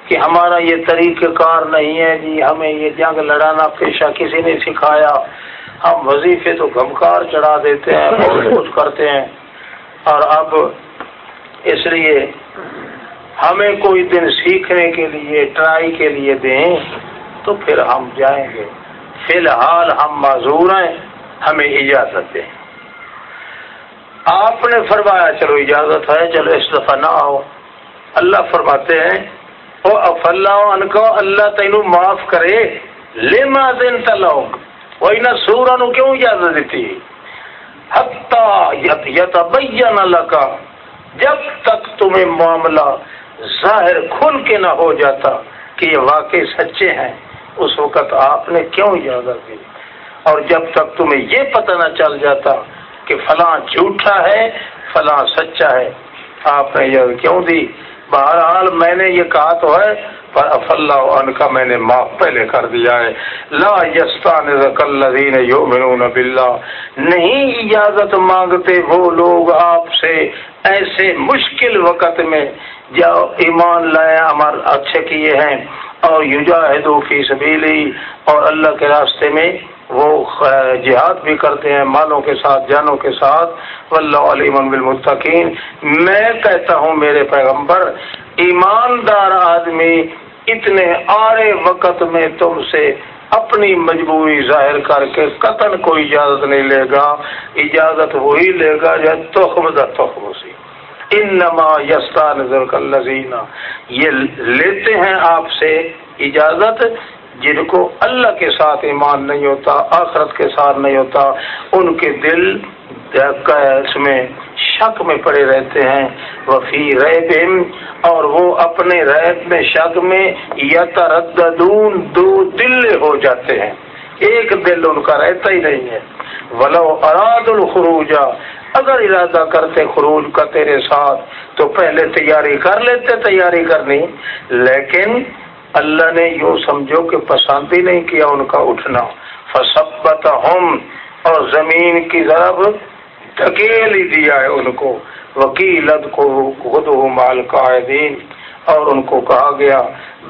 کہ ہمارا یہ طریقہ کار نہیں ہے جی ہمیں یہ جنگ لڑانا، پیشہ کسی نے سکھایا۔ ہم وظیفے تو گمکار چڑھا دیتے ہیں، بہت کچھ کرتے ہیں۔ اور اب اس لیے ہمیں کوئی دن سیکھنے کے لیے، ٹرائی کے لیے دیں تو پھر ہم جائیں گے۔ فی الحال ہم معذور ہیں، ہمیں اجازت دیں۔ آپ نے فرمایا، چلو اجازت ہے، چلو اس دفعہ نہ آؤ۔ اللہ فرماتے ہیں، او اف اللہ ان کو، اللہ تینو معاف کرے۔ لے دن تلو وہی نہ سورا نو کیوں اجازت دیتی یتبین لکا، جب تک تمہیں معاملہ ظاہر کھل کے نہ ہو جاتا کہ یہ واقعی سچے ہیں، اس وقت آپ نے کیوں اجازت دی؟ اور جب تک تمہیں یہ پتہ نہ چل جاتا کہ فلاں جھوٹا ہے، فلاں سچا ہے، آپ نے یہ کیوں دی؟ بہرحال میں نے یہ کہا تو ہے، پر اف اللہ ان کا میں نے معاف پہلے کر دیا ہے۔ لا یستان الذین یؤمنون باللہ۔ نہیں اجازت مانگتے وہ لوگ آپ سے ایسے مشکل وقت میں جو ایمان لائے عمل اچھے کیے ہیں، اور یجاہدو فی سبیلی، اور اللہ کے راستے میں وہ جہاد بھی کرتے ہیں، مالوں کے ساتھ، جانوں کے ساتھ۔ واللہ علیم بالمتقین۔ میں کہتا ہوں میرے پیغمبر، ایماندار آدمی، اتنے آڑے وقت میں تم سے اپنی مجبوری ظاہر کر کے قتل کوئی اجازت نہیں لے گا۔ اجازت وہی لے گا جو تخم دا تخم سی انما یستا نظر کلزینا یہ لیتے ہیں آپ سے اجازت جن کو اللہ کے ساتھ ایمان نہیں ہوتا، آخرت کے ساتھ نہیں ہوتا، ان کے دل اس میں، شک میں پڑے رہتے ہیں۔ وفی ریب اور وہ اپنے ریب میں، شک میں یا ترددون دو دل ہو جاتے ہیں۔ ایک دل ان کا رہتا ہی نہیں ہے۔ ولو اراد الخروجہ اگر ارادہ کرتے، خروج کا تیرے ساتھ، تو پہلے تیاری کر لیتے، تیاری کرنی۔ لیکن اللہ نے یوں سمجھو کہ پسند ہی نہیں کیا ان کا اٹھنا۔ فسبت ہم اور زمین کی ضرب دھکیل ہی دیا ہے ان کو۔ وکیلت کو خود مال قائدین اور ان کو کہا گیا،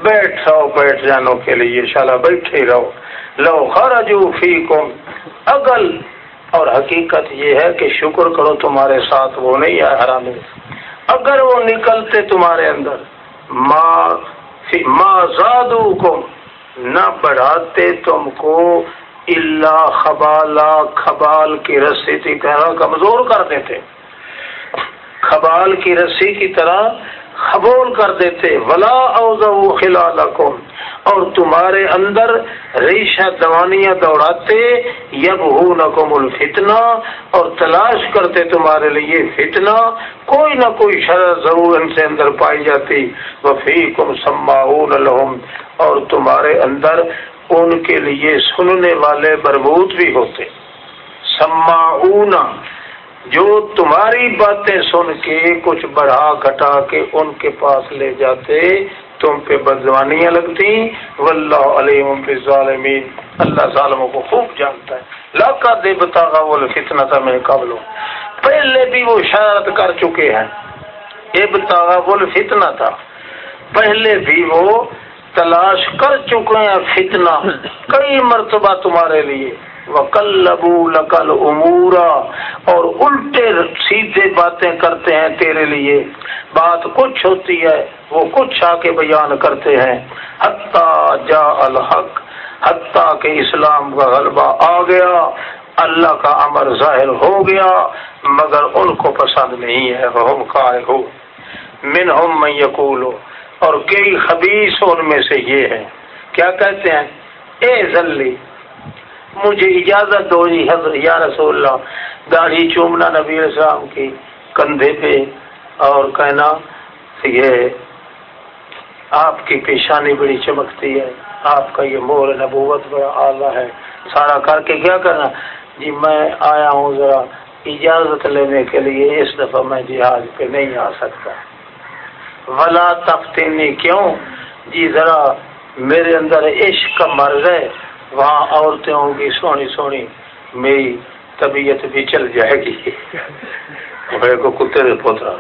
بیٹھ رہو بیٹھ جانوں کے لیے، شالا بیٹھے رہو۔ لو خرجو فی اگل اور حقیقت یہ ہے کہ شکر کرو تمہارے ساتھ وہ نہیں ہے حرامی اگر وہ نکلتے تمہارے اندر ماں زادو کو نہ بڑھاتے تم کو اللہ خبالا خبال کی رسی کی طرح کمزور کر دیتے۔ خبال کی رسی کی طرح خبول کر دیتے، ولا اوزو خلا اور تمہارے اندر ریشہ دوانیاں دوڑاتے یب الفتنا اور تلاش کرتے تمہارے لیے فتنا کوئی نہ کوئی شرح ضرور ان سے اندر پائی جاتی۔ وفی کم سماؤن الحم اور تمہارے اندر ان کے لیے سننے والے بربوت بھی ہوتے۔ سماؤن جو تمہاری باتیں سن کے کچھ بڑھا گھٹا کے ان کے پاس لے جاتے، تم پہ بدوانیاں لگتی۔ واللہ علیہ بالظالمین اللہ ظالموں کو خوب جانتا ہے۔ لاکا دے بتا گا وہ فتنا تھا میں قبل۔ پہلے بھی وہ شرط کر چکے ہیں۔ یہ بتا وہ فتنا تھا پہلے بھی وہ تلاش کر چکے ہیں فتنا کئی مرتبہ تمہارے لیے۔ وکلبو لکل امورا اور الٹے سیدھے باتیں کرتے ہیں تیرے لیے۔ بات کچھ ہوتی ہے، وہ کچھ آ کے بیان کرتے ہیں۔ حتیٰ جا الحق، حتیٰ کہ اسلام کا غلبہ آ گیا، اللہ کا امر ظاہر ہو گیا، مگر ان کو پسند نہیں ہے ہم کا ہو۔ من ہم میں یقول، اور کئی خبیص ان میں سے یہ ہے کیا کہتے ہیں؟ اے ذلی مجھے اجازت دو جی حضرت، یا رسول اللہ، داڑھی چومنا نبی السلام کی کندھے پہ اور کہنا یہ آپ کی پیشانی بڑی چمکتی ہے، آپ کا یہ مور نبوت بڑا اعلیٰ ہے۔ سارا کر کے کیا کرنا؟ جی میں آیا ہوں ذرا اجازت لینے کے لیے، اس دفعہ میں جہاز پہ نہیں آ سکتا۔ ولا تفتینی کیوں؟ جی ذرا میرے اندر عشق کا مرض ہے وہاں عورتیں ہوں گی، سونی سونی، میری طبیعت بھی چل جائے گی۔ کو کتے سے پوترا،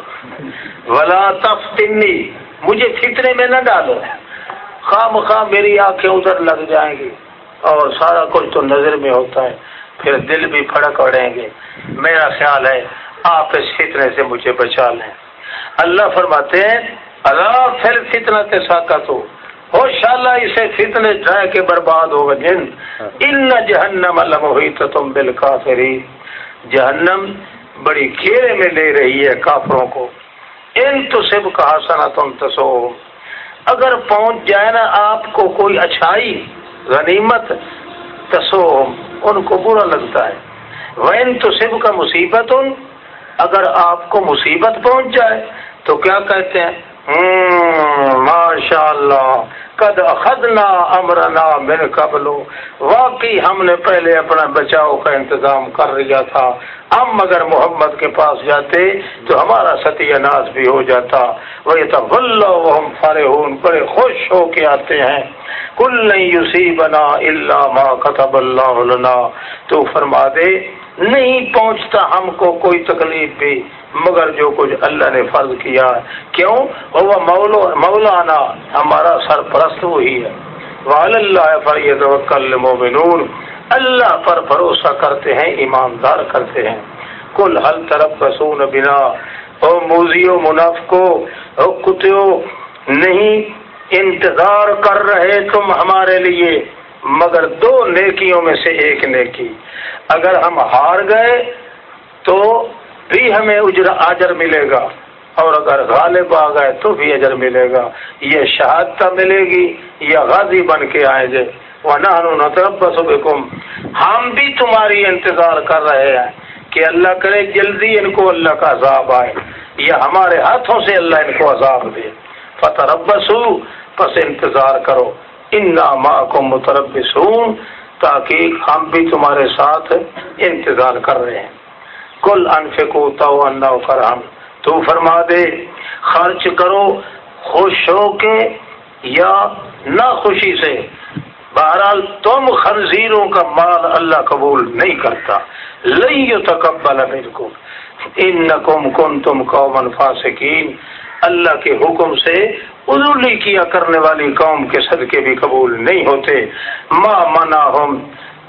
ولا تفتنی مجھے فطرے میں نہ ڈالو۔ خواہ مخواہ میری آنکھیں ادھر لگ جائیں گی اور سارا کچھ تو نظر میں ہوتا ہے۔ پھر دل بھی پھڑک اڑیں گے۔ میرا خیال ہے، آپ اس فتنے سے مجھے بچا لیں۔ اللہ فرماتے ہیں اللہ پھر فتنا کے ساکت ہو اللہ اسے فتنے ڈرائے کے برباد ہوگا جن۔ ان جہنم علم ہوئی تو تم بل جہنم بڑی گھیرے میں لے رہی ہے کافروں کو۔ ان تو سب کہا سنا تم تسو اگر پہنچ جائے نا آپ کو کوئی اچھائی، غنیمت تسو ان کو برا لگتا ہے۔ وہ تو سب کا مصیبت ان اگر آپ کو مصیبت پہنچ جائے تو کیا کہتے ہیں؟ ماشاء اللہ قد اخذنا امرنا من قبل. واقعی ہم نے پہلے اپنا بچاؤ کا انتظام کر لیا تھا۔ ہم اگر محمد کے پاس جاتے تو ہمارا ستی اناج بھی ہو جاتا۔ وہ تو ہم فارے بڑے خوش ہو کے آتے ہیں۔ کل نہیں یوسی بنا اللہ ما کتب اللہ لنا۔ تو فرما دے، نہیں پہنچتا ہم کو کوئی تکلیف بھی۔ مگر جو کچھ اللہ نے فرض کیا کیوں؟ وہ مولانا، ہمارا سرپرست وہی ہے۔ اللہ پر یہ توکل مومنون اللہ پر بھروسہ کرتے ہیں، ایماندار کرتے ہیں۔ کل حل طرف رسون بنا۔ او موزی و منافقو، او کتو نہیں، انتظار کر رہے تم ہمارے لیے۔ مگر دو نیکیوں میں سے ایک نیکی۔ اگر ہم ہار گئے تو بھی ہمیں اجر آجر ملے گا۔ اور اگر غالب آ گئے تو بھی اجر ملے گا۔ یہ شہادت ملے گی یا غازی بن کے آئیں گے۔ وہ ہم بھی تمہاری انتظار کر رہے ہیں کہ اللہ کرے جلدی ان کو اللہ کا عذاب آئے۔ یا ہمارے ہاتھوں سے اللہ ان کو عذاب دے۔ فتح ربس پس انتظار کرو۔ ان ماں کو متربس ہوں تاکہ ہم بھی تمہارے ساتھ انتظار کر رہے ہیں۔ کل انفکو تو اللہ کرم تو فرما دے، خرچ کرو، خوش ہو کے یا نہ خوشی سے۔ بہرحال تم خنزیروں کا مال اللہ قبول نہیں کرتا۔ لئی تقبل بالکل ان نقم کن تم قومن فاسقین۔ اللہ کے حکم سے ادولی کیا کرنے والی قوم کے صدقے بھی قبول نہیں ہوتے۔ ماں منا ہم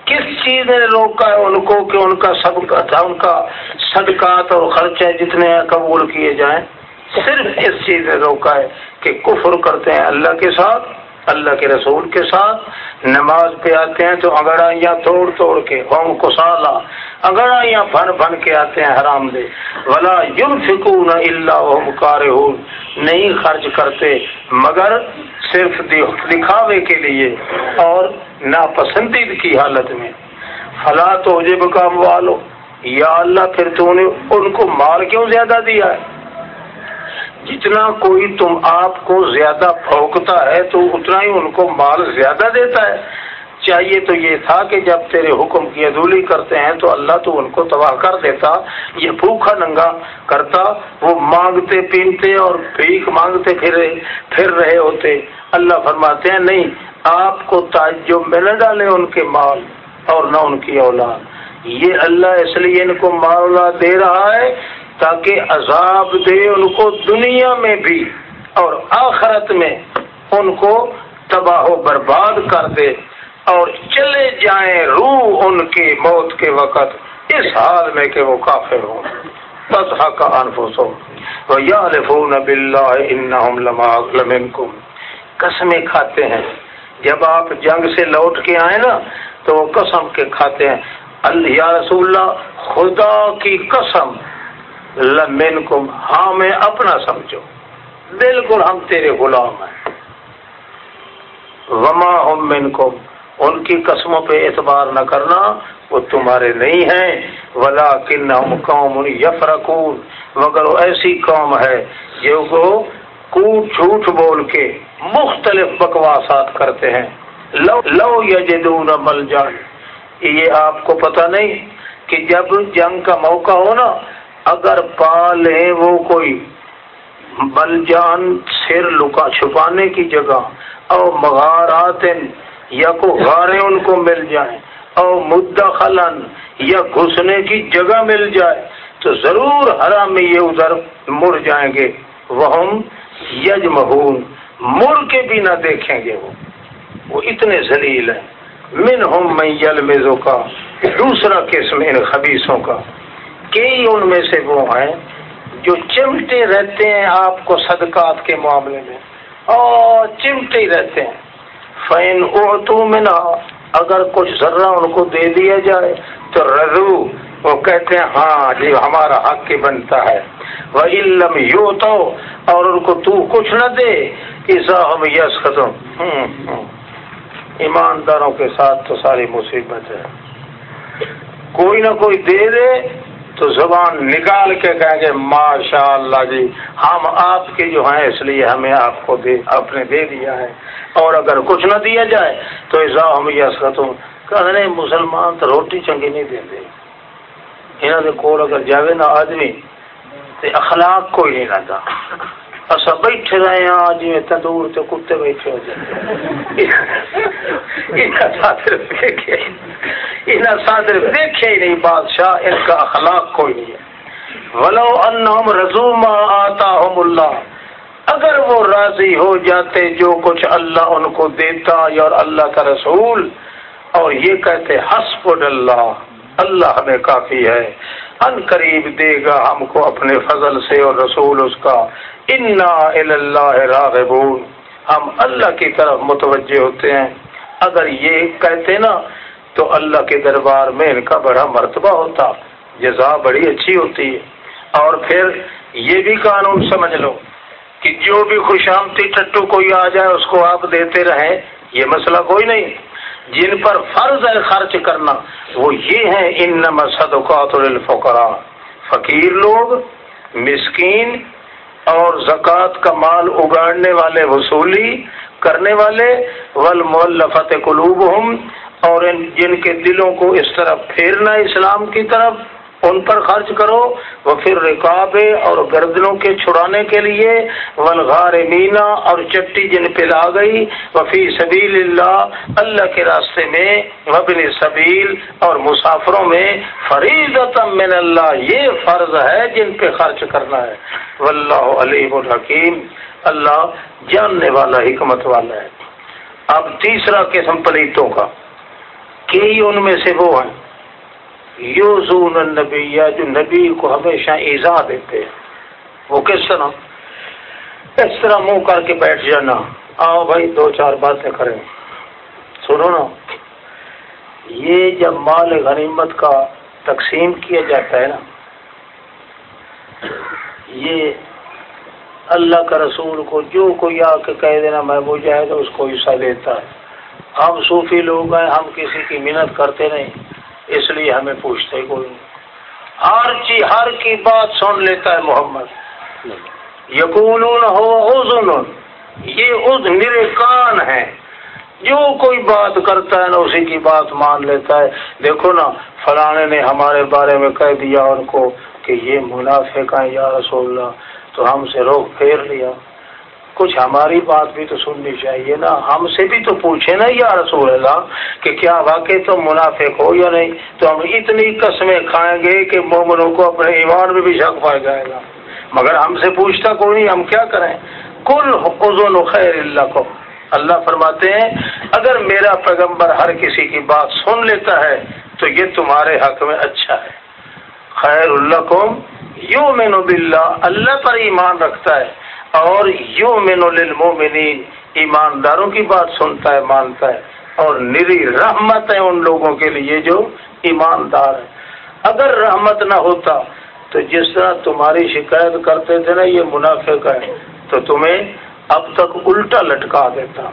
کس چیز نے روکا ہے ان کو کہ ان کا سب کا ان کا صدقات اور خرچے جتنے قبول کیے جائیں؟ صرف اس چیز نے روکا ہے کہ کفر کرتے ہیں اللہ کے ساتھ اللہ کے رسول کے ساتھ نماز پہ آتے ہیں تو انگڑائیاں توڑ توڑ کے ہوم کو سالا انگڑائیاں بھن بھن کے آتے ہیں حرام دے۔ ولا یون فکون اللہ کار نہیں خرچ کرتے، مگر صرف دکھاوے کے لیے اور ناپسندید کی حالت میں۔ فلا تو جب کام والو یا اللہ پھر تو نے ان کو مال کیوں زیادہ دیا ہے؟ جتنا کوئی تم آپ کو زیادہ پھونکتا ہے، تو اتنا ہی ان کو مال زیادہ دیتا ہے۔ چاہیے تو یہ تھا کہ جب تیرے حکم کی عدولی کرتے ہیں، تو اللہ تو ان کو تباہ کر دیتا، یہ بھوکھا ننگا کرتا۔ وہ مانگتے پینتے اور بھیک مانگتے پھر پھر رہے ہوتے۔ اللہ فرماتے ہیں، نہیں، آپ کو تعجب میں نہ ڈالے ان کے مال اور نہ ان کی اولاد۔ یہ اللہ اس لیے ان کو مال دے رہا ہے تاکہ عذاب دے ان کو دنیا میں بھی اور آخرت میں ان کو تباہ و برباد کر دے اور چلے جائیں روح ان کی موت کے وقت اس حال میں کہ وہ کافر ہوں۔ بس حق انفسو یا قسمیں کھاتے ہیں۔ جب آپ جنگ سے لوٹ کے آئے نا، تو وہ قسم کے کھاتے ہیں۔ اللہ رسول اللہ، خدا کی قسم۔ لمن کم ہاں میں اپنا سمجھو بالکل ہم تیرے غلام ہیں۔ وما ہم من کو ان کی قسموں پہ اعتبار نہ کرنا، وہ تمہارے نہیں ہیں۔ ولا کن قوم یفرقون، مگر وہ ایسی قوم ہے جو کو کوٹ جھوٹ بول کے مختلف بکواسات کرتے ہیں۔ لو لو یجدون مل جان یہ آپ کو پتہ نہیں کہ جب جنگ کا موقع ہو نا اگر پا لیں وہ کوئی بل جان سر لکا چھپانے کی جگہ، او مغارات یا کو غارے ان کو مل جائیں، او مدخلن یا گھسنے کی جگہ مل جائے، تو ضرور حرام میں یہ ادھر مر جائیں گے۔ وہ یج مہون مر کے بھی نہ دیکھیں گے وہ۔ وہ اتنے ذلیل ہیں۔ من ہوں میں یل کا دوسرا قسم ان خبیصوں کا۔ کئی ان میں سے وہ ہیں جو چمٹے رہتے ہیں آپ کو صدقات کے معاملے میں۔ اور چمٹے ہی رہتے ہیں۔ فین اردو میں نہ اگر کچھ ذرہ ان کو دے دیا جائے، تو رضو۔ وہ کہتے ہیں ہاں جی ہمارا حق ہی بنتا ہے۔ وہ علم یو تو اور ان کو تو کچھ نہ دے ایسا ہم یس ختم ایمانداروں کے ساتھ تو ساری مصیبت ہے کوئی نہ کوئی دے دے تو زبان نکال کے کہیں گے ماشاء اللہ جی ہم آپ کے جو ہیں، اس لیے ہمیں آپ کو دے، آپ نے دے دیا ہے۔ اور اگر کچھ نہ دیا جائے، تو ایسا ہم یسکتوں کہ مسلمان تو روٹی چنگی نہیں دیں دے۔ انہوں دے کول اگر جاوے نا آدمی تو اخلاق کوئی نہیں رہتا۔ اصا بیٹھے رہے ہیں جی تندور تے کتے بیٹھے ہو جاتے صادر دیکھے ہی نہیں بادشاہ ان کا اخلاق کوئی نہیں ہے۔ ولو انہم رزوما آتا اللہ۔ اگر وہ راضی ہو جاتے جو کچھ اللہ ان کو دیتا یا اور اللہ کا رسول اور یہ کہتے حسب اللہ اللہ ہمیں کافی ہے۔ ان قریب دے گا ہم کو اپنے فضل سے اور رسول اس کا۔ انا اللہ راغبون۔ ہم اللہ کی طرف متوجہ ہوتے ہیں۔ اگر یہ کہتے نا، تو اللہ کے دربار میں ان کا بڑا مرتبہ ہوتا۔ جزا بڑی اچھی ہوتی ہے۔ اور پھر یہ بھی قانون سمجھ لو کہ جو بھی خوش آمتی ٹٹو کوئی آ جائے، اس کو آپ دیتے رہیں، یہ مسئلہ کوئی نہیں۔ جن پر فرض ہے خرچ کرنا، وہ یہ ہے ان صدقات الفقراء فقیر لوگ، مسکین اور زکوٰۃ کا مال اگاڑنے والے وصولی کرنے والے ول مولفت قلوب اور جن کے دلوں کو اس طرف پھیرنا اسلام کی طرف ان پر خرچ کرو وہ پھر رکابے اور گردنوں کے چھڑانے کے لیے ولغار مینا اور چٹی جن پہ لا گئی، وفی سبیل اللہ اللہ کے راستے میں وبن سبیل اور مسافروں میں فریض من اللہ، یہ فرض ہے جن پہ خرچ کرنا ہے۔ واللہ علیم الحکیم، اللہ جاننے والا، حکمت والا ہے۔ اب تیسرا قسم پلیتوں کا، کئی ان میں سے وہ ہیں۔ یوزون النبی جو نبی کو ہمیشہ ایزا دیتے ہیں۔ وہ کس طرح؟ اس طرح منہ کر کے بیٹھ جانا۔ آؤ بھائی، دو چار باتیں کریں۔ سنو نا۔ یہ جب مال غنیمت کا تقسیم کیا جاتا ہے نا، یہ اللہ کا رسول کو جو کوئی آ کے کہہ دینا، میں وہ تو اس کو حصہ دیتا ہے۔ ہم صوفی لوگ ہیں، ہم کسی کی محنت کرتے نہیں۔ اس لیے ہمیں پوچھتے کوئی نہیں۔ ہر چیز ہر کی بات سن لیتا ہے محمد۔ یقون ہو یہ از میرے کان ہے۔ جو کوئی بات کرتا ہے نا اسی کی بات مان لیتا ہے۔ دیکھو نا، فلانے نے ہمارے بارے میں کہہ دیا ان کو کہ یہ منافع کا یا رسول اللہ۔ تو ہم سے روک پھیر لیا۔ کچھ ہماری بات بھی تو سننی چاہیے نا۔ ہم سے بھی تو پوچھے نا یا رسول اللہ کہ کیا واقعی تم منافق ہو یا نہیں؟ تو ہم اتنی قسمیں کھائیں گے کہ مومنوں کو اپنے ایمان میں بھی شک پا جائے گا۔ مگر ہم سے پوچھتا کوئی نہیں، ہم کیا کریں؟ کل حقوق خیر اللہ کو اللہ فرماتے ہیں، اگر میرا پیغمبر ہر کسی کی بات سن لیتا ہے تو یہ تمہارے حق میں اچھا ہے۔ خیر اللہ کو یوں میں اللہ پر ایمان رکھتا ہے۔ اور یو مین للمومنین ایمانداروں کی بات سنتا ہے، مانتا ہے، اور نری رحمت ہے ان لوگوں کے لیے جو ایماندار ہیں۔ اگر رحمت نہ ہوتا تو جس طرح تمہاری شکایت کرتے تھے نا، یہ منافق ہے تو تمہیں اب تک الٹا لٹکا دیتا۔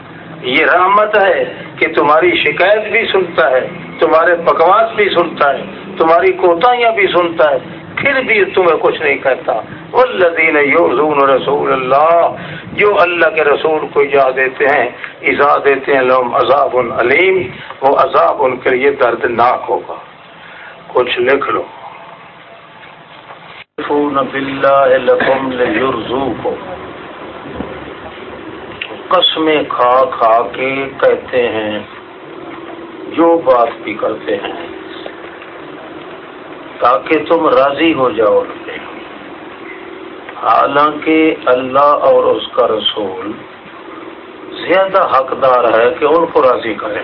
یہ رحمت ہے کہ تمہاری شکایت بھی سنتا ہے، تمہارے بکواس بھی سنتا ہے، تمہاری کوتاہیاں بھی سنتا ہے پھر بھی تمہیں کچھ نہیں کہتا والذین یوزون رسول اللہ جو اللہ کے رسول کو ایجا دیتے ہیں، ایزا دیتے ہیں، لهم عذاب علیم۔ وہ عذاب ان کے لیے دردناک ہوگا۔ کچھ لکھ لو۔ قسمیں کھا کھا کے کہتے ہیں، جو بات بھی کرتے ہیں۔ تاکہ تم راضی ہو جاؤ حالانکہ اللہ اور اس کا رسول زیادہ حقدار ہے کہ ان کو راضی کرے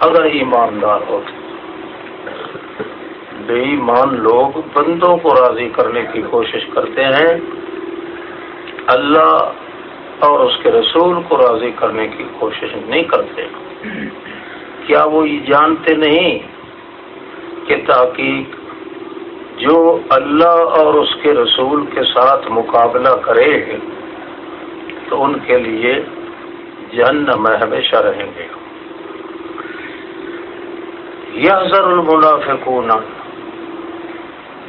اگر ایماندار ہو بے ایمان لوگ بندوں کو راضی کرنے کی کوشش کرتے ہیں۔ اللہ اور اس کے رسول کو راضی کرنے کی کوشش نہیں کرتے۔ کیا وہ یہ جانتے نہیں؟ کہ تاکہ جو اللہ اور اس کے رسول کے ساتھ مقابلہ کرے تو ان کے لیے جن میں ہمیشہ رہیں گے۔ یہ ضر المنافقون۔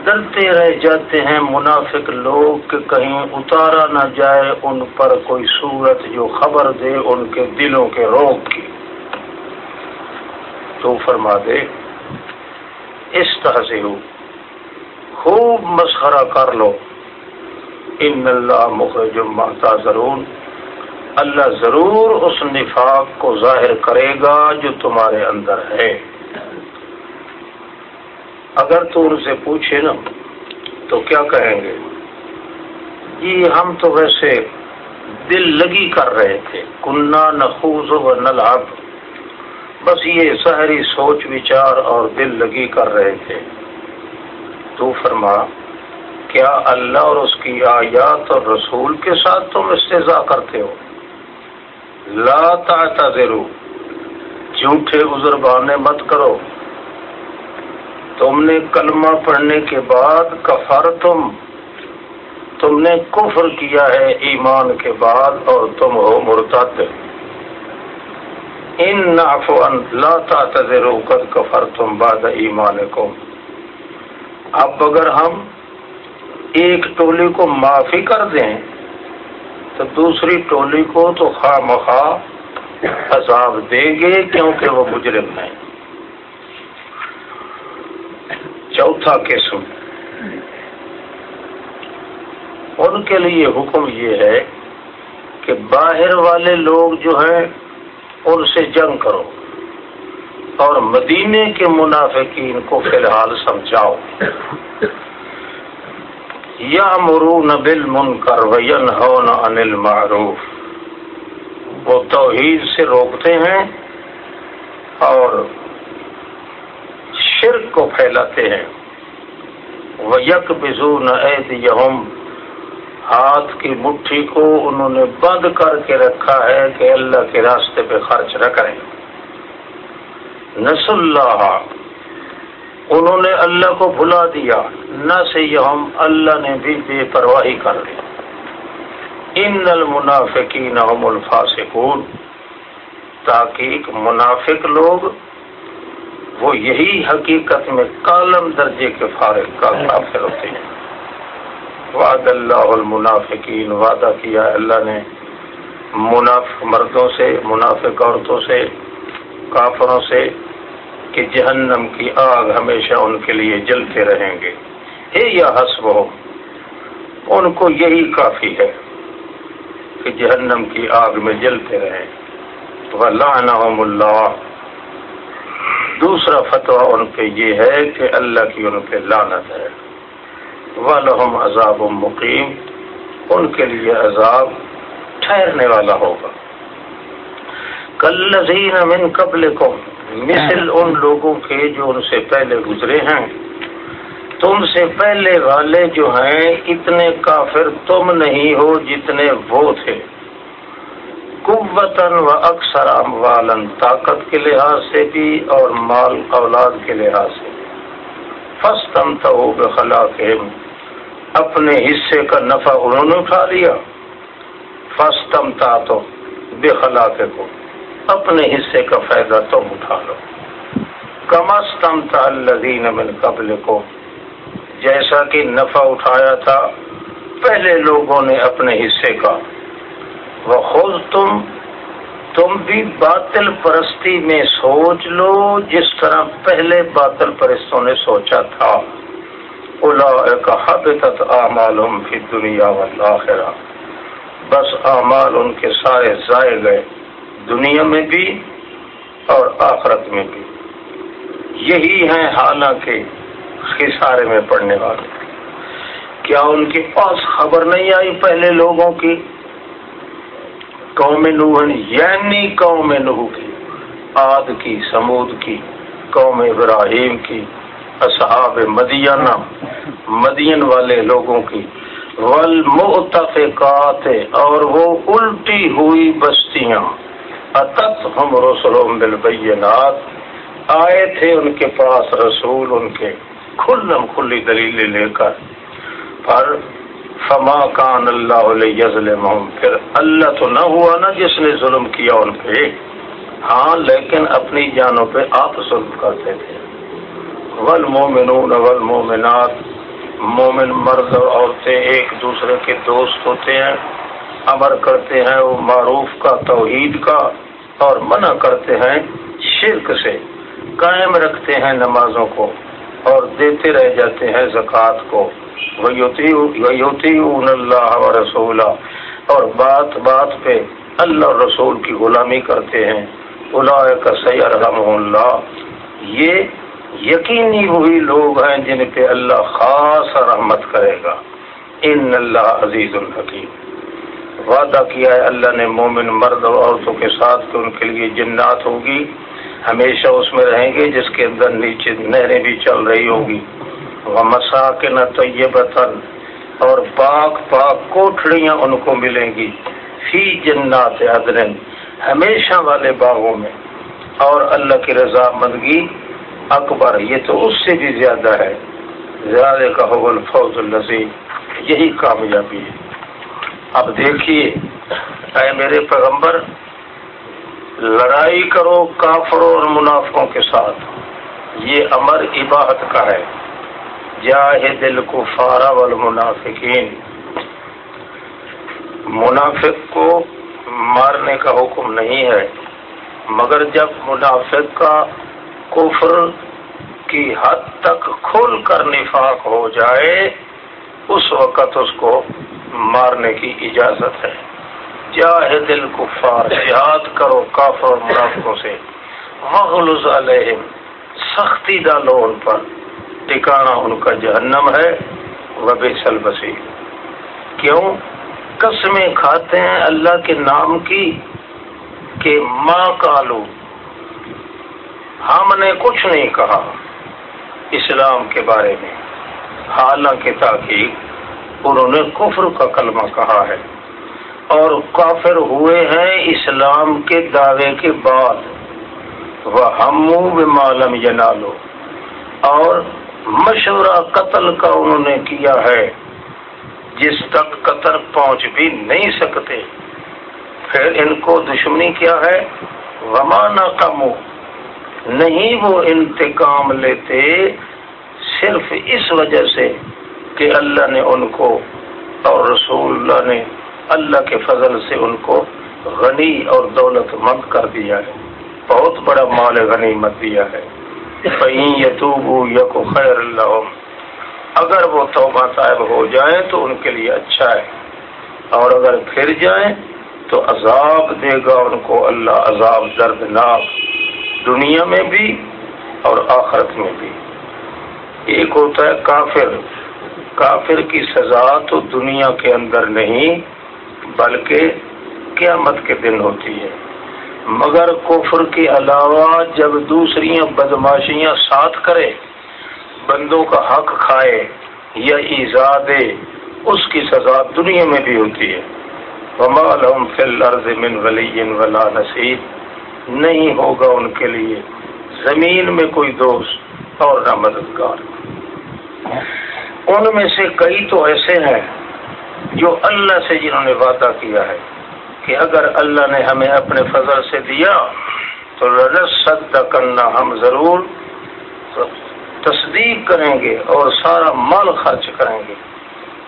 ڈرتے رہ جاتے ہیں منافق لوگ کہ کہیں اتارا نہ جائے ان پر کوئی صورت جو خبر دے ان کے دلوں کے روگ کی۔ تو فرما دے اس ہو خوب مسخرہ کر لو۔ ان اللہ مخرج ماتا ضرور۔ اللہ ضرور اس نفاق کو ظاہر کرے گا جو تمہارے اندر ہے۔ اگر تو ان سے پوچھے نا، تو کیا کہیں گے؟ جی ہم تو ویسے دل لگی کر رہے تھے۔ کنہ نخوز و نلاب بس یہ سہری سوچ وچار اور دل لگی کر رہے تھے۔ تو فرما، کیا اللہ اور اس کی آیات اور رسول کے ساتھ تم استضاء کرتے ہو؟ لا تعتذرو جھوٹے عذر بانے مت کرو۔ تم نے کلمہ پڑھنے کے بعد کفر تم تم نے کفر کیا ہے ایمان کے بعد اور تم ہو مرتد۔ ان نعفو ان لا تعتذرو قد کفر تم بعد ایمان کو اب اگر ہم ایک ٹولی کو معافی کر دیں، تو دوسری ٹولی کو تو خواہ مخواہ عذاب دے گے کیونکہ وہ مجرم ہیں۔ چوتھا قسم۔ ان کے لیے حکم یہ ہے کہ باہر والے لوگ جو ہیں ان سے جنگ کرو اور مدینے کے منافقین کو فی الحال سمجھاؤ۔ یا مرو نبل من کر وین ہو انل معروف وہ توحید سے روکتے ہیں اور شرک کو پھیلاتے ہیں۔ وہ یک بزو یہم ہاتھ کی مٹھی کو انہوں نے بند کر کے رکھا ہے کہ اللہ کے راستے پہ خرچ نہ کریں۔ نس اللہ۔ انہوں نے اللہ کو بھلا دیا۔ نہ سے ہم اللہ نے بھی بے پرواہی کر لی ان المنافقین هم الفاسقون۔ تاکہ منافق لوگ وہ یہی حقیقت میں کالم درجے کے فارغ کا کافر ہوتے ہیں۔ وعد اللہ المنافقین، وعدہ کیا اللہ نے منافق مردوں سے، منافق عورتوں سے، کافروں سے کہ جہنم کی آگ ہمیشہ ان کے لیے جلتے رہیں گے۔ ہے یا حسب ان کو یہی کافی ہے کہ جہنم کی آگ میں جلتے رہیں۔ لعنہم اللہ دوسرا فتویٰ ان پہ یہ ہے کہ اللہ کی ان پہ لانت ہے۔ وَلَهُمْ عذاب مقیم ان کے لیے عذاب ٹھہرنے والا ہوگا۔ کل من قبلکم مثل ان لوگوں کے جو ان سے پہلے گزرے ہیں۔ تم سے پہلے والے جو ہیں اتنے کافر تم نہیں ہو جتنے وہ تھے۔ قوتاً و اکثر اموالن طاقت کے لحاظ سے بھی اور مال اولاد کے لحاظ سے۔ فستم تو بخلا کے اپنے حصے کا نفع انہوں نے اٹھا لیا۔ فستم تا تو بے کو اپنے حصے کا فائدہ تم اٹھا لو۔ کمستم تھا اللہ من قبل کو جیسا کہ نفع اٹھایا تھا، پہلے لوگوں نے اپنے حصے کا۔ وہ خود تم تم بھی باطل پرستی میں سوچ لو، جس طرح پہلے باطل پرستوں نے سوچا تھا۔ حبتت اعمالهم فی دنیا والآخرہ۔ بس اعمال ان کے سارے ضائع گئے، دنیا میں بھی اور آخرت میں بھی۔ یہی ہیں حالانکہ خسارے میں پڑنے والے۔ کیا ان کے پاس خبر نہیں آئی پہلے لوگوں کی؟ قوم نوح یعنی قوم نوح کی، آد کی، سمود کی، قوم ابراہیم کی اصحاب مدینہ، مدین والے لوگوں کی۔ والمؤتفقات اور وہ الٹی ہوئی بستیاں۔ اتت ہم رسولوں بالبینات۔ آئے تھے ان کے پاس رسول، ان کے کھلم کھلی دلیل لے کر۔ پر فما کان اللہ علیہ پھر اللہ تو نہ ہوا نا جس نے ظلم کیا ان پہ۔ ہاں لیکن اپنی جانوں پہ آپ ظلم کرتے تھے۔ ول مومنون ول مومنات مومن مرد اور عورتیں ایک دوسرے کے دوست ہوتے ہیں، امر کرتے ہیں وہ معروف کا، توحید کا، اور منع کرتے ہیں شرک سے۔ قائم رکھتے ہیں نمازوں کو اور دیتے رہ جاتے ہیں زکوٰۃ کو۔ اللہ و رسول اور بات بات پہ اللہ رسول کی غلامی کرتے ہیں۔ اللہ کا سیرحم اللہ۔ یہ یقینی وہی لوگ ہیں جن پہ اللہ خاص رحمت کرے گا۔ ان اللہ عزیز الحکیم۔ وعدہ کیا ہے، اللہ نے مومن مرد اور عورتوں کے ساتھ کہ ان کے لیے جنات ہوگی، ہمیشہ اس میں رہیں گے، جس کے اندر نیچے نہریں بھی چل رہی ہوگی۔ وہ مسا مساکن طیبتن اور پاک پاک کوٹڑیاں ان کو ملیں گی۔ فی جنات عدن، ہمیشہ والے باغوں میں۔ اور اللہ کی رضا مندگی اکبر، یہ تو اس سے بھی زیادہ ہے۔ زیادہ کا حول فوز النظیم یہی کامیابی ہے۔ اب دیکھیے، اے میرے پیغمبر، لڑائی کرو کافروں اور منافقوں کے ساتھ۔ یہ امر عباہت کا ہے۔ دل کو والمنافقین۔ منافق کو مارنے کا حکم نہیں ہے، مگر جب منافق کا کفر کی حد تک کھل کر نفاق ہو جائے، اس وقت اس کو مارنے کی اجازت ہے۔ جاہد دل کفار جہاد کرو کافر اور منافقوں سے۔ وغلظ علیہم، سختی ڈالو ان پر۔ ٹھکانا ان کا جہنم ہے۔ وہ بے سل بسی کیوں؟ قسمیں کھاتے ہیں اللہ کے نام کی کہ ماں کالو ہم نے کچھ نہیں کہا اسلام کے بارے میں۔ حالانکہ تاکہ انہوں نے کفر کا کلمہ کہا ہے۔ اور کافر ہوئے ہیں اسلام کے دعوے کے بعد۔ وہ ہم معلوم ینالو اور مشورہ قتل کا انہوں نے کیا ہے۔ جس تک قطر پہنچ بھی نہیں سکتے۔ پھر ان کو دشمنی کیا ہے؟ ومانا کم نہیں وہ انتقام لیتے صرف اس وجہ سے کہ اللہ نے ان کو اور رسول اللہ نے اللہ کے فضل سے ان کو غنی اور دولت مند کر دیا ہے۔ بہت بڑا مال غنیمت دیا ہے۔ یتوبو خیر اللہ اگر وہ توبہ صاحب ہو جائیں تو ان کے لیے اچھا ہے۔ اور اگر پھر جائیں تو عذاب دے گا ان کو۔ اللہ عذاب دردناک۔ دنیا میں بھی اور آخرت میں بھی۔ ایک ہوتا ہے کافر۔ کافر کی سزا تو دنیا کے اندر نہیں، بلکہ قیامت کے دن ہوتی ہے۔ مگر کفر کے علاوہ جب دوسری بدماشیاں ساتھ کرے، بندوں کا حق کھائے یا ایزا دے، اس کی سزا دنیا میں بھی ہوتی ہے۔ فی الارض من ولی ولا نصیر نہیں ہوگا ان کے لیے زمین میں کوئی دوست اور نہ مددگار۔ ان میں سے کئی تو ایسے ہیں جو اللہ سے جنہوں نے وعدہ کیا ہے کہ اگر اللہ نے ہمیں اپنے فضل سے دیا تو رسد کرنا ہم ضرور تصدیق کریں گے اور سارا مال خرچ کریں گے۔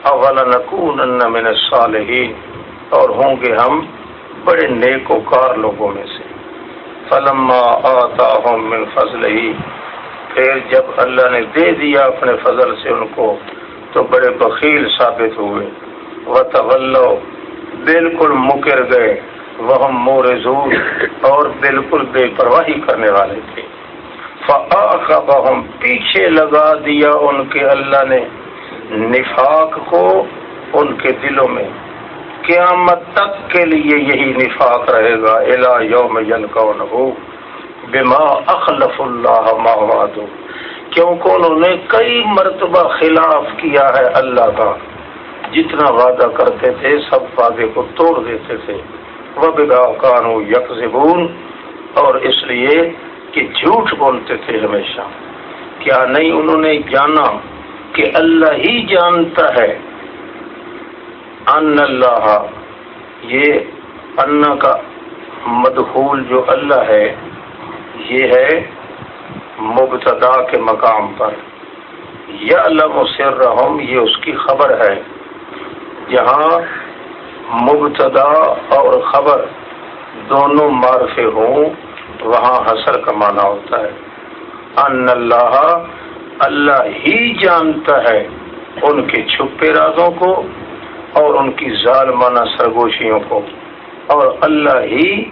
اولا نقون من الصالحین اور ہوں گے ہم بڑے نیک و کار لوگوں میں سے۔ فلما آتا من فضل پھر جب اللہ نے دے دیا اپنے فضل سے ان کو، تو بڑے بخیل ثابت ہوئے۔ وہ طلو بالکل مکر گئے۔ وہ مور اور بالکل بے پرواہی کرنے والے تھے۔ فعقبہم پیچھے لگا دیا ان کے اللہ نے۔ نفاق کو ان کے دلوں میں۔ قیامت تک کے لیے یہی نفاق رہے گا الا یوم یلقون ہو بما اخلف اللہ ماواد کیونکہ انہوں نے کئی مرتبہ خلاف کیا ہے اللہ کا۔ جتنا وعدہ کرتے تھے، سب وعدے کو توڑ دیتے تھے۔ وہ بگا کانو یک اور اس لیے کہ جھوٹ بولتے تھے ہمیشہ۔ کیا نہیں انہوں نے جانا کہ اللہ ہی جانتا ہے ان اللہ یہ ان کا مدخول جو اللہ ہے، یہ ہے مبتدا کے مقام پر۔ یا اللہ سر رحم یہ اس کی خبر ہے۔ جہاں مبتدا اور خبر دونوں معرفے ہوں، وہاں حسر کا معنی ہوتا ہے۔ ان اللہ اللہ ہی جانتا ہے ان کے چھپے رازوں کو اور ان کی ظالمانہ سرگوشیوں کو۔ اور اللہ ہی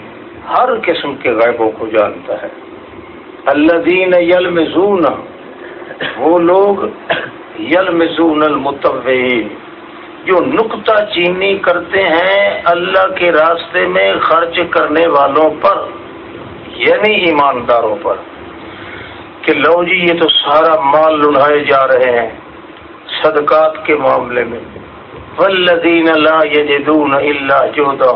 ہر قسم کے غیبوں کو جانتا ہے۔ اللہ دین یل وہ لوگ یل المتوین جو نقطہ چینی کرتے ہیں اللہ کے راستے میں خرچ کرنے والوں پر یعنی ایمانداروں پر۔ کہ لو جی یہ تو سارا مال لڑائے جا رہے ہیں صدقات کے معاملے میں۔ والذین لا یجدون الا جودا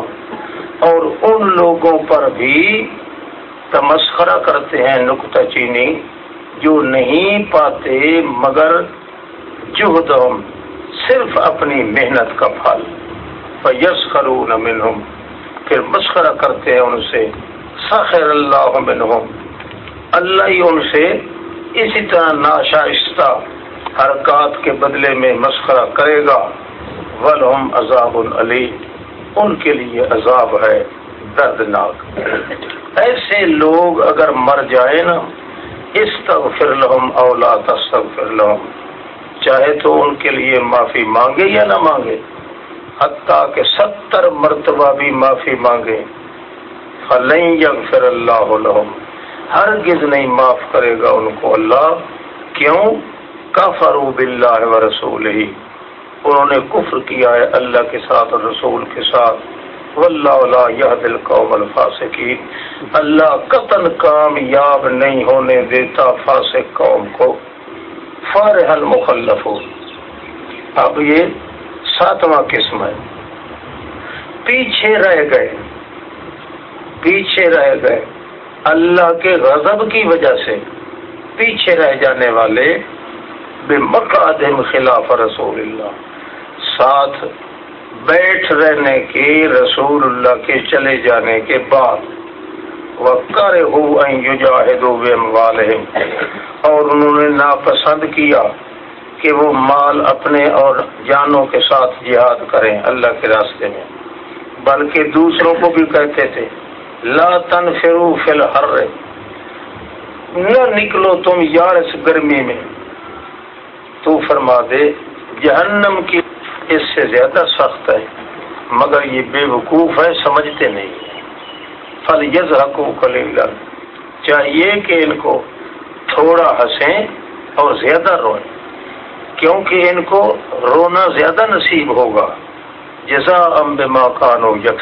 اور ان لوگوں پر بھی تمسخرہ کرتے ہیں نکتہ چینی، جو نہیں پاتے مگر جہدہم، صرف اپنی محنت کا پھل۔ فیسخرون منہم۔ پھر مسخرہ کرتے ہیں ان سے۔ سخر اللہ منہم۔ اللہ ہی ان سے اسی طرح ناشائستہ حرکات کے بدلے میں مسخرہ کرے گا۔ ولہم عذاب علی ان کے لیے عذاب ہے دردناک۔ ایسے لوگ اگر مر جائے نا، استغفر لهم او لا تستغفر لهم۔ چاہے تو ان کے لیے معافی مانگے یا نہ مانگے، حتیٰ کہ ستر مرتبہ بھی معافی مانگے۔ فلن یغفر اللہ لهم۔ ہرگز نہیں معاف کرے گا ان کو اللہ۔ کیوں؟ کفروا باللہ ورسولہ۔ انہوں نے کفر کیا ہے اللہ کے ساتھ اور رسول کے ساتھ۔ واللہ یہ دل قوم الفاسقین۔ اللہ قطن کامیاب نہیں ہونے دیتا فاسق قوم کو۔ فارح المخلف ہو اب یہ ساتواں قسم ہے۔ پیچھے رہ گئے۔ پیچھے رہ گئے۔ اللہ کے غضب کی وجہ سے پیچھے رہ جانے والے۔ بے مقادم خلاف رسول اللہ۔ ساتھ بیٹھ رہنے کے رسول اللہ کے چلے جانے کے بعد وہ کرے اور انہوں نے ناپسند کیا کہ وہ مال اپنے اور جانوں کے ساتھ جہاد کریں اللہ کے راستے میں۔ بلکہ دوسروں کو بھی کہتے تھے، لا تن فرو فل ہر نہ نکلو تم یار اس گرمی میں۔ تو فرما دے، جہنم کی اس سے زیادہ سخت ہے۔ مگر یہ بے وقوف ہے، سمجھتے نہیں۔ فل یز حقوق چاہیے کہ ان کو تھوڑا ہنسیں اور زیادہ روئیں، کیونکہ ان کو رونا زیادہ نصیب ہوگا۔ جزا امب ماکان و یک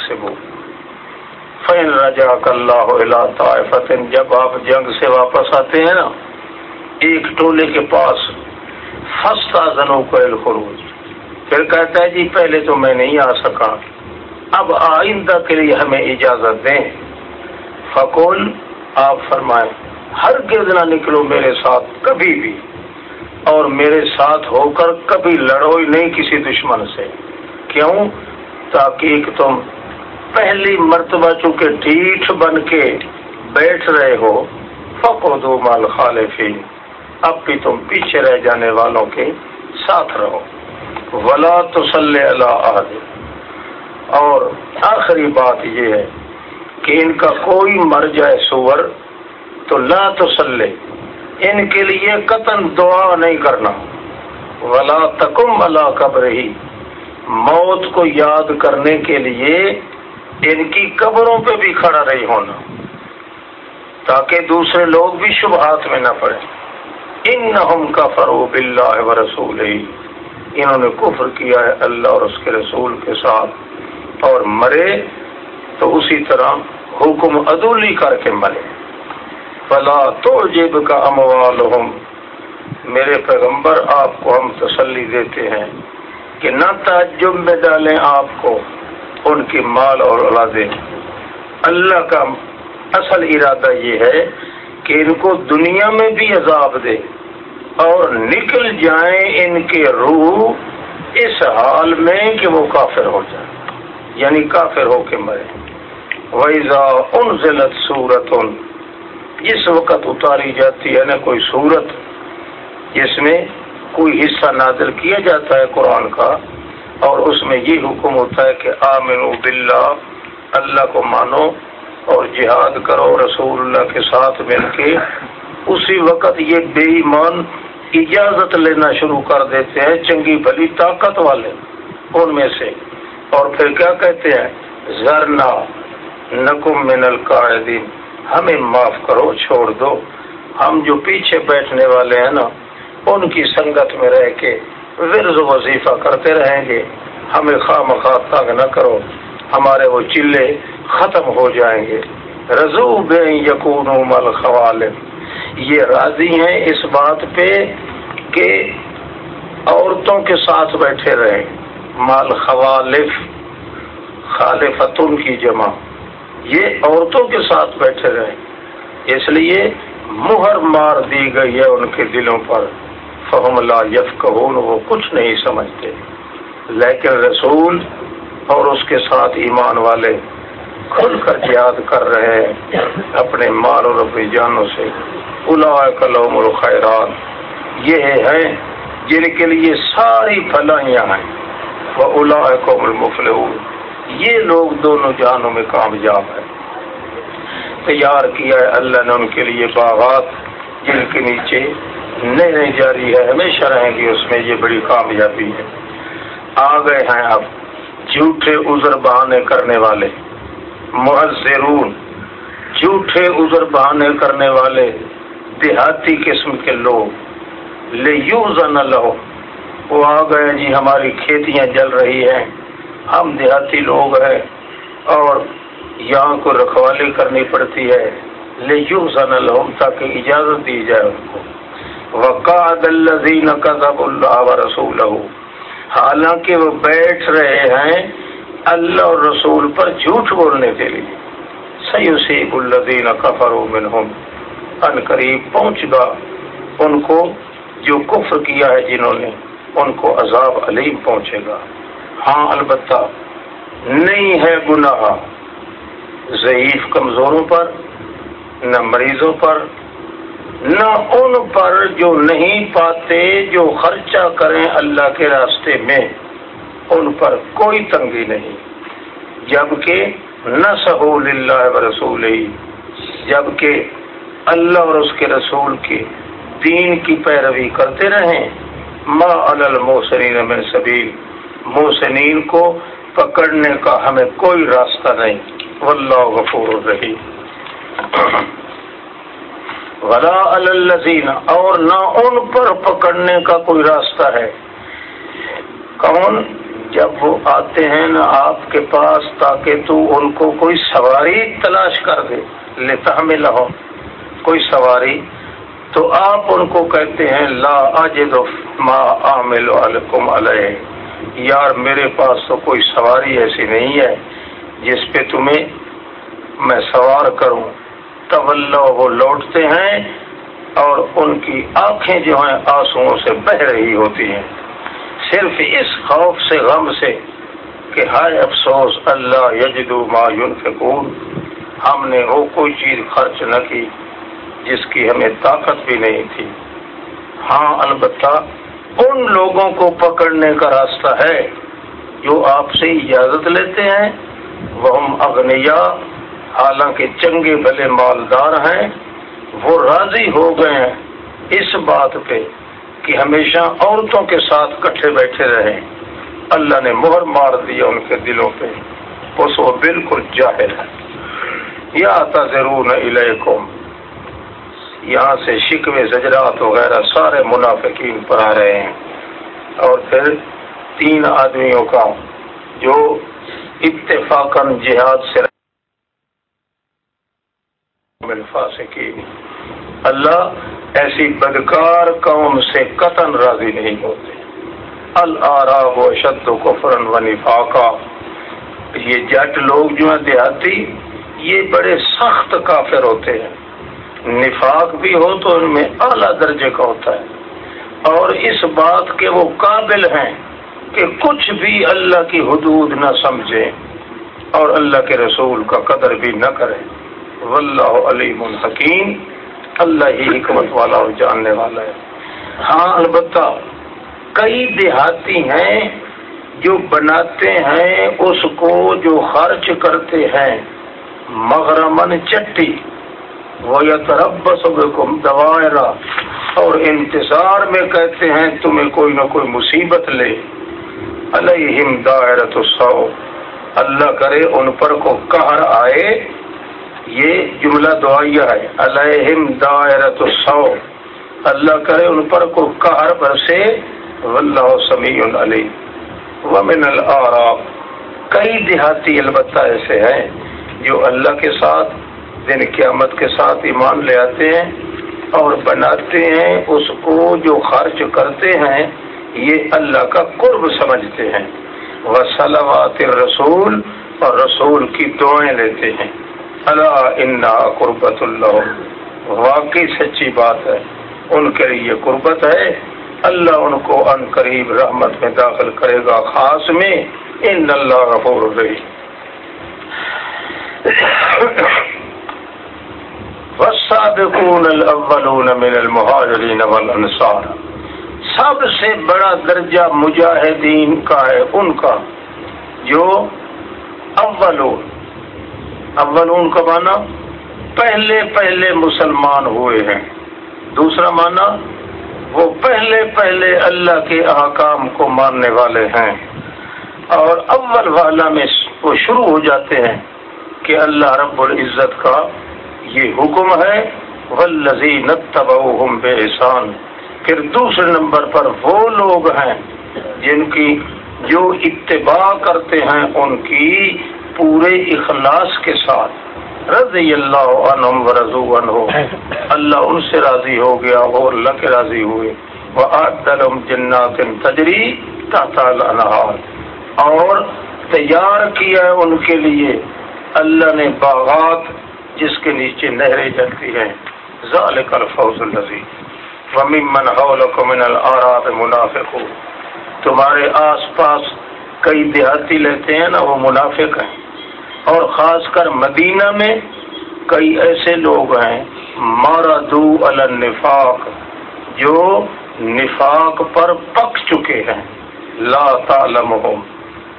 فین رجا اللہ فتح جب آپ جنگ سے واپس آتے ہیں نا، ایک ٹولے کے پاس فستا زنو کو الخروج۔ پھر کہتا ہے جی پہلے تو میں نہیں آ سکا۔ اب آئندہ کے لیے ہمیں اجازت دیں۔ فکول آپ فرمائیں ہر گرد نہ نکلو میرے ساتھ، کبھی بھی۔ اور میرے ساتھ ہو کر کبھی لڑو ہی نہیں کسی دشمن سے۔ کیوں؟ تاکہ تم پہلی مرتبہ چونکہ ڈیٹھ بن کے بیٹھ رہے ہو فکو دو مال خالفی اب بھی تم پیچھے رہ جانے والوں کے ساتھ رہو۔ ولا تو اللہ اور آخری بات یہ ہے کہ ان کا کوئی مر جائے سور تو لا تو ان کے لیے قتل دعا نہیں کرنا۔ ولا تکم اللہ قبر ہی موت کو یاد کرنے کے لیے ان کی قبروں پہ بھی کھڑا نہیں ہونا۔ تاکہ دوسرے لوگ بھی شبہات میں نہ پڑے ان کا فروب اللہ و رسول ہی انہوں نے کفر کیا ہے اللہ اور اس کے رسول کے ساتھ اور مرے تو اسی طرح حکم عدولی کر کے مرے۔ فلا تو جیب کا اموال میرے پیغمبر، آپ کو ہم تسلی دیتے ہیں کہ نہ تعجب میں ڈالیں آپ کو ان کی مال اور اولادیں۔ اللہ کا اصل ارادہ یہ ہے کہ ان کو دنیا میں بھی عذاب دے۔ اور نکل جائیں ان کے روح اس حال میں کہ وہ کافر ہو جائے یعنی کافر ہو کے مرے ویزا ان ضلع سورت ان جس وقت اتاری جاتی ہے نا کوئی صورت جس میں کوئی حصہ نازل کیا جاتا ہے قرآن کا، اور اس میں یہ حکم ہوتا ہے کہ آمن باللہ، اللہ کو مانو اور جہاد کرو رسول اللہ کے ساتھ مل کے، اسی وقت یہ بے ایمان اجازت لینا شروع کر دیتے ہیں چنگی بھلی طاقت والے ان میں سے۔ اور پھر کیا کہتے ہیں؟ زرنا نکم من القاعدین، ہمیں معاف کرو، چھوڑ دو۔ ہم جو پیچھے بیٹھنے والے ہیں نا، ان کی سنگت میں رہ کے ورز وظیفہ کرتے رہیں گے۔ ہمیں خواہ مخواہ تنگ نہ کرو، ہمارے وہ چلے ختم ہو جائیں گے۔ رضو بے یقون مل خوال یہ راضی ہیں اس بات پہ کہ عورتوں کے ساتھ بیٹھے رہیں۔ مال خوالف، خالفتن کی جمع۔ یہ عورتوں کے ساتھ بیٹھے رہے اس لیے مہر مار دی گئی ہے ان کے دلوں پر۔ فہم لا یف وہ کچھ نہیں سمجھتے۔ لیکن رسول اور اس کے ساتھ ایمان والے کھل کر یاد کر رہے ہیں، اپنے مال اور اپنی جانوں سے۔ کلوم الخیرات۔ یہ ہیں جن کے لیے ساری فلائیاں ہیں۔ وہ الا قوم المفل یہ لوگ دونوں جانوں میں کامیاب ہیں۔ تیار کیا ہے اللہ نے ان کے لیے باغات، جن کے نیچے نئے نئے جاری ہے، ہمیشہ رہیں گی، اس میں یہ بڑی کامیابی ہے۔ آ گئے ہیں اب جھوٹے ازر بہانے کرنے والے۔ محضرون جھوٹے ازر بہانے کرنے والے دیہاتی قسم کے لوگ لے یو لو وہ آ گئے جی ہماری کھیتیاں جل رہی ہیں، ہم دیہاتی لوگ ہیں اور یہاں کو رکھوالی کرنی پڑتی ہے لیکن سن الحم تاکہ اجازت دی جائے ان کو۔ وقاد الذین اللہ و رسول حالانکہ وہ بیٹھ رہے ہیں اللہ اور رسول پر جھوٹ بولنے کے لیے۔ سیسیب الذین کفروا منہم ان قریب پہنچ گا۔ ان کو جو کفر کیا ہے جنہوں نے، ان کو عذاب علیم پہنچے گا۔ ہاں البتہ نہیں ہے گناہ۔ ضعیف کمزوروں پر، نہ مریضوں پر، نہ ان پر جو نہیں پاتے، جو خرچہ کریں اللہ کے راستے میں۔ ان پر کوئی تنگی نہیں۔ جبکہ نہ سہول اللہ و رسول ہی جبکہ اللہ اور اس کے رسول کے دین کی پیروی کرتے رہیں، ما الموسرین من سبیل، محسنین کو پکڑنے کا ہمیں کوئی راستہ نہیں۔ واللہ غفور رہی ولا الزین اور نہ ان پر پکڑنے کا کوئی راستہ ہے۔ کون؟ جب وہ آتے ہیں نا آپ کے پاس تاکہ تو ان کو کوئی سواری تلاش کر دے لیتا ہمیں لہو، کوئی سواری، تو آپ ان کو کہتے ہیں، لا اجد ما عامل علیکم علیہ۔ یار، میرے پاس تو کوئی سواری ایسی نہیں ہے جس پہ تمہیں میں سوار کروں۔ طلّہ وہ لوٹتے ہیں اور ان کی آنکھیں جو ہیں آنسو سے بہ رہی ہوتی ہیں۔ صرف اس خوف سے، غم سے کہ ہائے افسوس، اللہ یجدو ما ينفقون۔ ہم نے وہ کوئی چیز خرچ نہ کی جس کی ہمیں طاقت بھی نہیں تھی۔ ہاں البتہ ان لوگوں کو پکڑنے کا راستہ ہے جو آپ سے اجازت لیتے ہیں۔ وہ ہم اغنیا، حالانکہ چنگے بھلے مالدار ہیں، وہ راضی ہو گئے ہیں اس بات پہ۔ کہ ہمیشہ عورتوں کے ساتھ کٹھے بیٹھے رہے اللہ نے مہر مار دیا ان کے دلوں پہ۔ اس وہ بالکل جاہر ہے یا آتا ضرور یہاں سے شکوے، زجرات وغیرہ سارے منافقین پر آ رہے ہیں۔ اور پھر تین آدمیوں کا جو اتفاقاً جہاد سے فاسقین اللہ ایسی بدکار قوم سے قطن راضی نہیں ہوتے۔ الرا و شد و کفرن و نفاقہ یہ جٹ لوگ جو ہیں دیہاتی، یہ بڑے سخت کافر ہوتے ہیں۔ نفاق بھی ہو تو ان میں اعلیٰ درجے کا ہوتا ہے۔ اور اس بات کے وہ قابل ہیں کہ کچھ بھی اللہ کی حدود نہ سمجھے اور اللہ کے رسول کا قدر بھی نہ کرے۔ واللہ علیم الحکیم اللہ ہی حکمت والا اور جاننے والا ہے۔ ہاں البتہ کئی دیہاتی ہیں جو بناتے ہیں، اس کو جو خرچ کرتے ہیں مغرمن چٹی۔ وہ یا تربس دوائرہ اور انتظار میں کہتے ہیں، تمہیں کوئی نہ کوئی مصیبت لے۔ علیہم دائرت السو اللہ کرے ان پر کو کہر آئے۔ یہ جملہ دعائیہ ہے۔ علیہم دائرت السو اللہ کرے ان پر کو کہر برسے۔ واللہ سمیع علی ومن الاراب کئی دیہاتی البتہ ایسے ہیں جو اللہ کے ساتھ، دن قیامت کے ساتھ ایمان لے آتے ہیں اور بناتے ہیں اس کو جو خرچ کرتے ہیں۔ یہ اللہ کا قرب سمجھتے ہیں۔ وہ سلامات رسول اور رسول کی دعائیں لیتے ہیں۔ اللہ انا قربت اللہ. واقعی سچی بات ہے، ان کے لیے قربت ہے۔ اللہ ان کو ان قریب رحمت میں داخل کرے گا، خاص میں ان اللہ غفور رہی والسابقون الاولون من المهاجرین والانصار۔ سب سے بڑا درجہ مجاہدین کا ہے ان کا، جو اولون۔ اولون کا معنی پہلے پہلے مسلمان ہوئے ہیں۔ دوسرا معنی وہ پہلے پہلے اللہ کے احکام کو ماننے والے ہیں۔ اور اول والا میں وہ شروع ہو جاتے ہیں کہ اللہ رب العزت کا یہ حکم ہے ولزی نتب بے احسان پھر دوسرے نمبر پر وہ لوگ ہیں جن کی جو اتباع کرتے ہیں، ان کی پورے اخلاص کے ساتھ رضی اللہ عنہم و رضو عنہ اللہ ان سے راضی ہو گیا اور اللہ کے راضی ہوئے۔ وہ آدم جنات تجری تاتا اور تیار کیا ہے ان کے لیے۔ اللہ نے باغات جس کے نیچے نہریں جلتی ہیں۔ ذالک الفوز النزی ومن حولکم من الاراب منافق تمہارے آس پاس کئی دیہاتی لیتے ہیں نا، وہ منافق ہیں۔ اور خاص کر مدینہ میں کئی ایسے لوگ ہیں مارا النفاق، جو نفاق پر پک چکے ہیں۔ لا تعلمهم،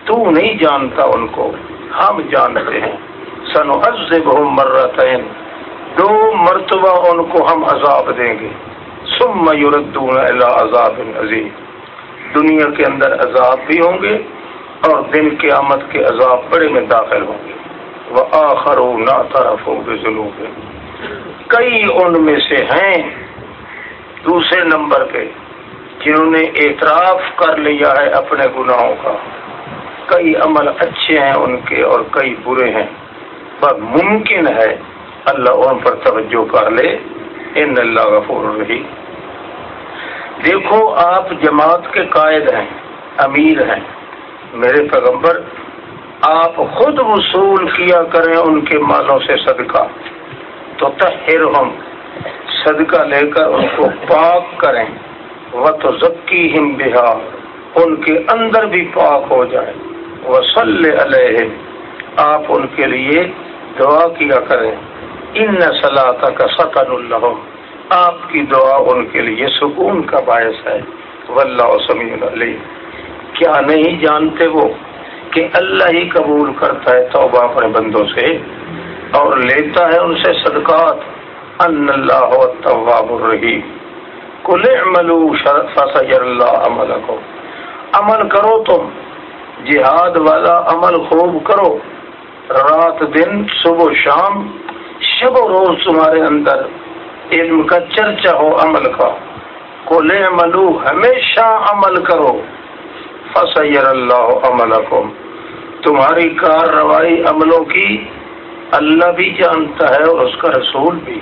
تو نہیں جانتا ان کو، ہم جانتے ہیں۔ سن عزب مرتين، دو مرتبہ ان کو ہم عذاب دیں گے۔ ثم يردون الى عذاب عظیم دنیا کے اندر عذاب بھی ہوں گے اور دن قیامت کے عذاب بڑے میں داخل ہوں گے۔ وہ آخر نہ طرف کئی ان میں سے ہیں دوسرے نمبر پہ جنہوں نے اعتراف کر لیا ہے اپنے گناہوں کا۔ کئی عمل اچھے ہیں ان کے اور کئی برے ہیں۔ پر ممکن ہے اللہ ان پر توجہ کر لے۔ ان اللہ غفور رہی دیکھو، آپ جماعت کے قائد ہیں، امیر ہیں۔ میرے پیغمبر آپ خود وصول کیا کریں ان کے مالوں سے صدقہ۔ تو تہر ہم، صدقہ لے کر ان کو پاک کریں۔ وہ تو ذکی ہم بہا، ان کے اندر بھی پاک ہو جائے۔ وہ علیہ آپ ان کے لیے دعا کیا کریں۔ ان صلاح کا سکن اللہ آپ کی دعا ان کے لیے سکون کا باعث ہے۔ واللہ سمیع علی کیا نہیں جانتے وہ؟ کہ اللہ ہی قبول کرتا ہے توبہ اپنے بندوں سے اور لیتا ہے ان سے صدقات۔ ان اللہ التواب الرحیم۔ کل عملو فسجر اللہ عمل کو عمل کرو تم۔ جہاد والا عمل خوب کرو۔ رات دن، صبح شام، شب و روز تمہارے اندر علم کا چرچا ہو عمل کا۔ کل عملو ہمیشہ عمل کرو۔ فسیر اللہ عمل تمہاری کارروائی عملوں کی اللہ بھی جانتا ہے اور اس کا رسول بھی۔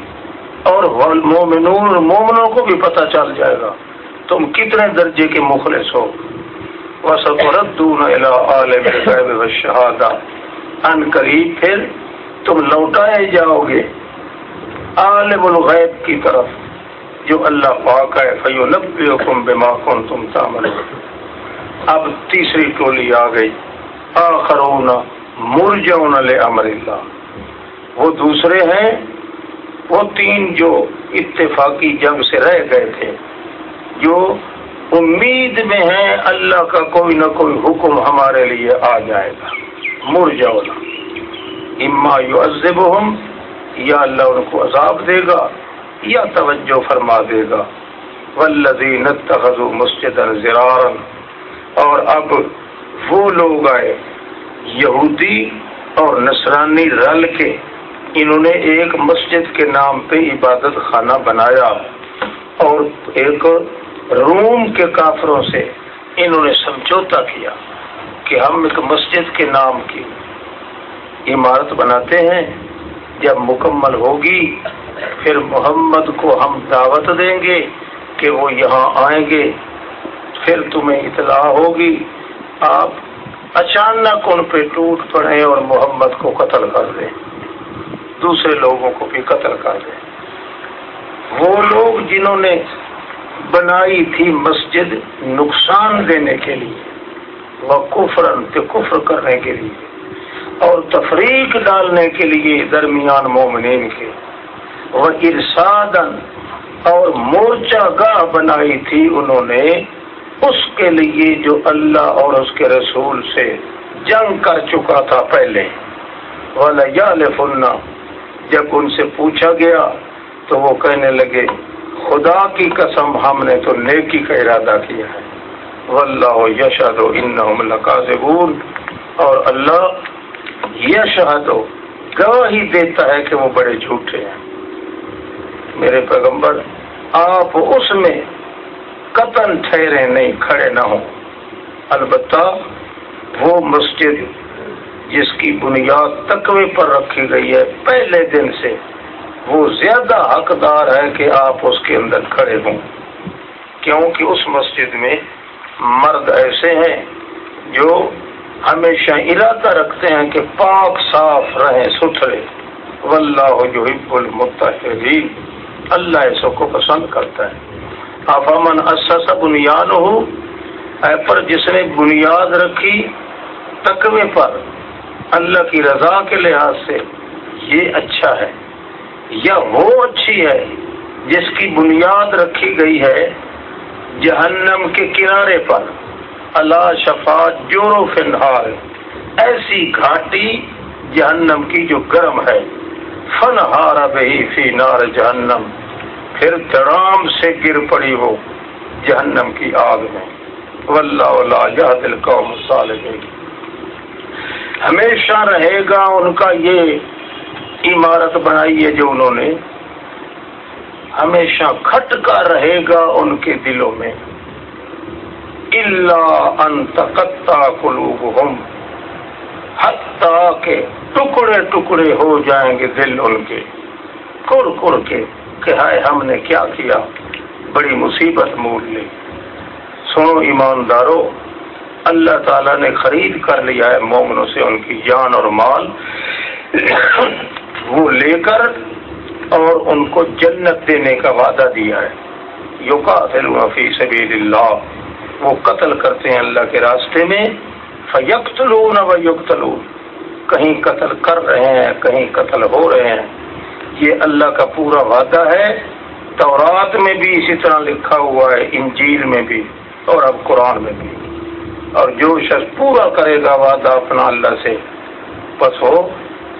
اور مومنون مومنوں کو بھی پتہ چل جائے گا۔ تم کتنے درجے کے مخلص ہو۔ وسطردون عالم الغیب ان قریب پھر تم لوٹائے جاؤ گے۔ عالم الغیب کی طرف۔ جو اللہ پاک ہے فیو نبی حکم بما کن تم تعمل اب تیسری ٹولی آ گئی۔ آخرون مرجون امر اللہ۔ وہ دوسرے ہیں، وہ تین جو اتفاقی جنگ سے رہ گئے تھے، جو امید میں ہیں اللہ کا کوئی نہ کوئی حکم ہمارے لیے آ جائے گا۔ مرجونا اما یو یا اللہ ان کو عذاب دے گا، یا توجہ فرما دے گا۔ ولزین مسجد زرارن اور اب وہ لوگ آئے، یہودی اور نصرانی رل کے۔ انہوں نے ایک مسجد کے نام پہ عبادت خانہ بنایا اور ایک روم کے کافروں سے انہوں نے سمجھوتا کیا کہ ہم ایک مسجد کے نام کی عمارت بناتے ہیں۔ جب مکمل ہوگی، پھر محمد کو ہم دعوت دیں گے کہ وہ یہاں آئیں گے۔ پھر تمہیں اطلاع ہوگی۔ آپ اچانک ان پہ ٹوٹ پڑے اور محمد کو قتل کر دیں دوسرے لوگوں کو بھی قتل کر دیں وہ لوگ جنہوں نے بنائی تھی مسجد نقصان دینے کے لیے وہ کفرن کے کفر کرنے کے لیے اور تفریق ڈالنے کے لیے درمیان مومنین کے۔ وہ ارسادن اور مورچہ گاہ بنائی تھی انہوں نے اس کے لیے جو اللہ اور اس کے رسول سے جنگ کر چکا تھا پہلے۔ والا یا جب ان سے پوچھا گیا تو وہ کہنے لگے، خدا کی قسم ہم نے تو نیکی کا ارادہ کیا ہے۔ واللہ یشہد انہم لکاذبون اور اللہ یشہد گواہی دیتا ہے کہ وہ بڑے جھوٹے ہیں۔ میرے پیغمبر، آپ اس میں قطن ٹھہرے نہیں، کھڑے نہ ہوں۔ البتہ وہ مسجد جس کی بنیاد تقوی پر رکھی گئی ہے، پہلے دن سے وہ زیادہ حقدار ہے کہ آپ اس کے اندر کھڑے ہوں۔ کیونکہ اس مسجد میں مرد ایسے ہیں جو ہمیشہ ارادہ رکھتے ہیں کہ پاک صاف رہے ستھرے۔ واللہ جو حب المتحرین۔ اللہ ایسوں کو پسند کرتا ہے۔ افامن اسس بنیاد ہو پر جس نے بنیاد رکھی تقوی پر، اللہ کی رضا کے لحاظ سے یہ اچھا ہے، یا وہ اچھی ہے جس کی بنیاد رکھی گئی ہے جہنم کے کنارے پر۔ اللہ شفا جورو فنہار ایسی گھاٹی جہنم کی جو گرم ہے۔ فن ہارا بہی فی نار جہنم۔ پھر دڑام سے گر پڑی ہو جہنم کی آگ میں۔ واللہ دل قوم صالحین ہمیشہ رہے گا ان کا یہ عمارت بنائی ہے جو انہوں نے۔ ہمیشہ کھٹ کا رہے گا ان کے دلوں میں۔ اللہ انتقتا قلوب ہم کے ٹکڑے ٹکڑے ہو جائیں گے دل ان کے۔ کڑ کڑ کے۔ کہ ہائے ہم نے کیا کیا؟ بڑی مصیبت مول لی۔ سنو ایماندارو، اللہ تعالیٰ نے خرید کر لیا ہے مومنوں سے ان کی جان اور مال۔ وہ لے کر اور ان کو جنت دینے کا وعدہ دیا ہے۔ یوکا فی سبیل اللہ۔ وہ قتل کرتے ہیں اللہ کے راستے میں۔ فیقتلون و یقتلون۔ کہیں قتل کر رہے ہیں، کہیں قتل ہو رہے ہیں۔ یہ اللہ کا پورا وعدہ ہے۔ تورات میں بھی اسی طرح لکھا ہوا ہے، انجیل میں بھی اور اب قرآن میں بھی۔ اور جو شخص پورا کرے گا وعدہ اپنا اللہ سے، بس ہو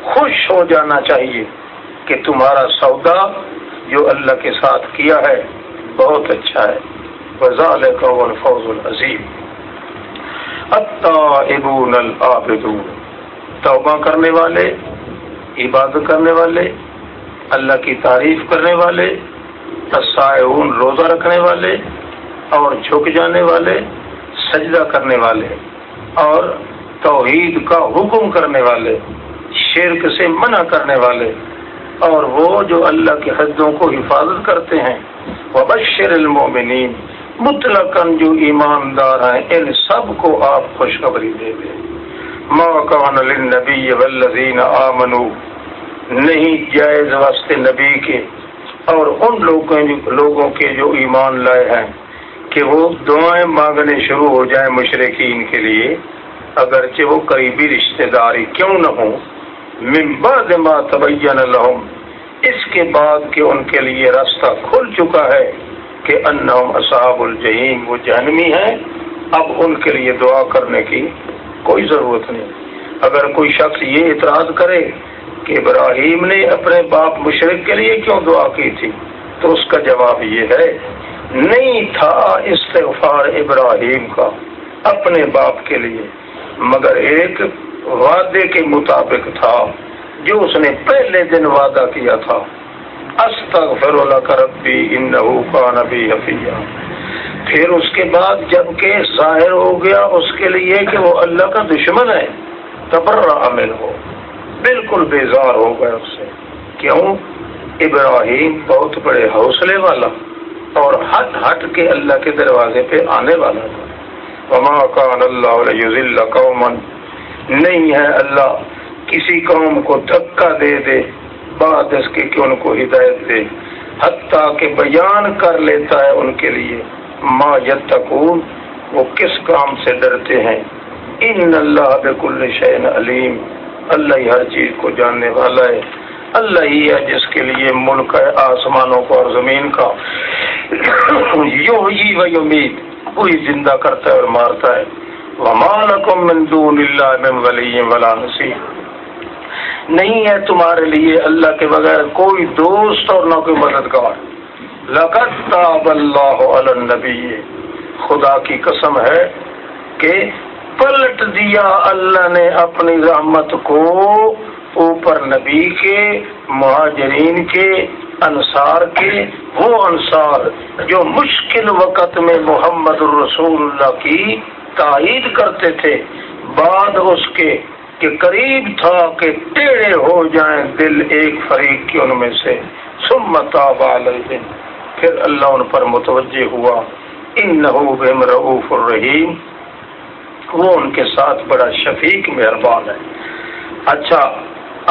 خوش ہو جانا چاہیے کہ تمہارا سودا جو اللہ کے ساتھ کیا ہے، بہت اچھا ہے۔ وزال کا فوز العظیم ابون العابدون۔ توبہ کرنے والے، عبادت کرنے والے اللہ کی تعریف کرنے والے تصائون روزہ رکھنے والے اور جھک جانے والے، سجدہ کرنے والے اور توحید کا حکم کرنے والے، شرک سے منع کرنے والے اور وہ جو اللہ کی حدوں کو حفاظت کرتے ہیں۔ وبشر المومنین مطلق جو ایماندار ہیں، ان سب کو آپ خوشخبری دے دیں۔ موقع للنبی والذین آمنوا۔ نہیں جائز واسطے نبی کے اور ان لوگوں لوگوں کے جو ایمان لائے ہیں کہ وہ دعائیں مانگنے شروع ہو جائیں مشرقین کے لیے، اگرچہ وہ قریبی رشتہ داری کیوں نہ ہوں۔ من بعد ما تبین لهم، اس کے بعد کہ ان کے لیے راستہ کھل چکا ہے کہ انہم اصحاب الجحیم، وہ جہنمی ہیں۔ اب ان کے لیے دعا کرنے کی کوئی ضرورت نہیں۔ اگر کوئی شخص یہ اعتراض کرے کہ ابراہیم نے اپنے باپ مشرق کے لیے کیوں دعا کی تھی؟ تو اس کا جواب یہ ہے، نہیں تھا استغفار ابراہیم کا اپنے باپ کے لیے، مگر ایک وعدے کے مطابق تھا، جو اس نے پہلے دن وعدہ کیا تھا۔ استغفر لک ربی انہو کان بی حفیہ پھر اس کے بعد جبکہ ظاہر ہو گیا اس کے لیے کہ وہ اللہ کا دشمن ہے تبرہ عمل ہو بالکل بیزار ہو گئے اس سے۔ کیوں؟ ابراہیم بہت بڑے حوصلے والا اور ہٹ ہٹ کے اللہ کے دروازے پہ آنے والا تھا۔ وما کان اللہ قومن نہیں ہے اللہ کسی قوم کو دھکا دے دے، بعد اس کے کہ ان کو ہدایت دے۔ حتیٰ کہ بیان کر لیتا ہے ان کے لیے۔ ما یتقون، وہ کس کام سے ڈرتے ہیں؟ ان اللہ بکل شعین علیم۔ اللہ ہی ہر چیز کو جاننے والا ہے۔ اللہ ہی ہے جس کے لیے ملک ہے، آسمانوں کا اور زمین کا۔ یو ہی وہی امید وہی زندہ کرتا ہے اور مارتا ہے۔ وَمَالَكُم مِّن دُونِ اللَّهِ مِن وَلِيٍّ وَلَا نَصِيرٍ نہیں ہے تمہارے لیے اللہ کے بغیر کوئی دوست اور نہ کوئی مددگار۔ لقد تاب اللہ علی النبی۔ خدا کی قسم ہے کہ پلٹ دیا اللہ نے اپنی رحمت کو اوپر نبی کے، مہاجرین کے، انصار کے، وہ انصار جو مشکل وقت میں محمد الرسول اللہ کی تائید کرتے تھے، بعد اس کے کہ قریب تھا کہ ٹیڑے ہو جائیں دل ایک فریق کی ان میں سے۔ سمت پھر اللہ ان پر متوجہ ہوا۔ ان نہ رعوف الرحیم۔ وہ ان کے ساتھ بڑا شفیق مہربان ہے۔ اچھا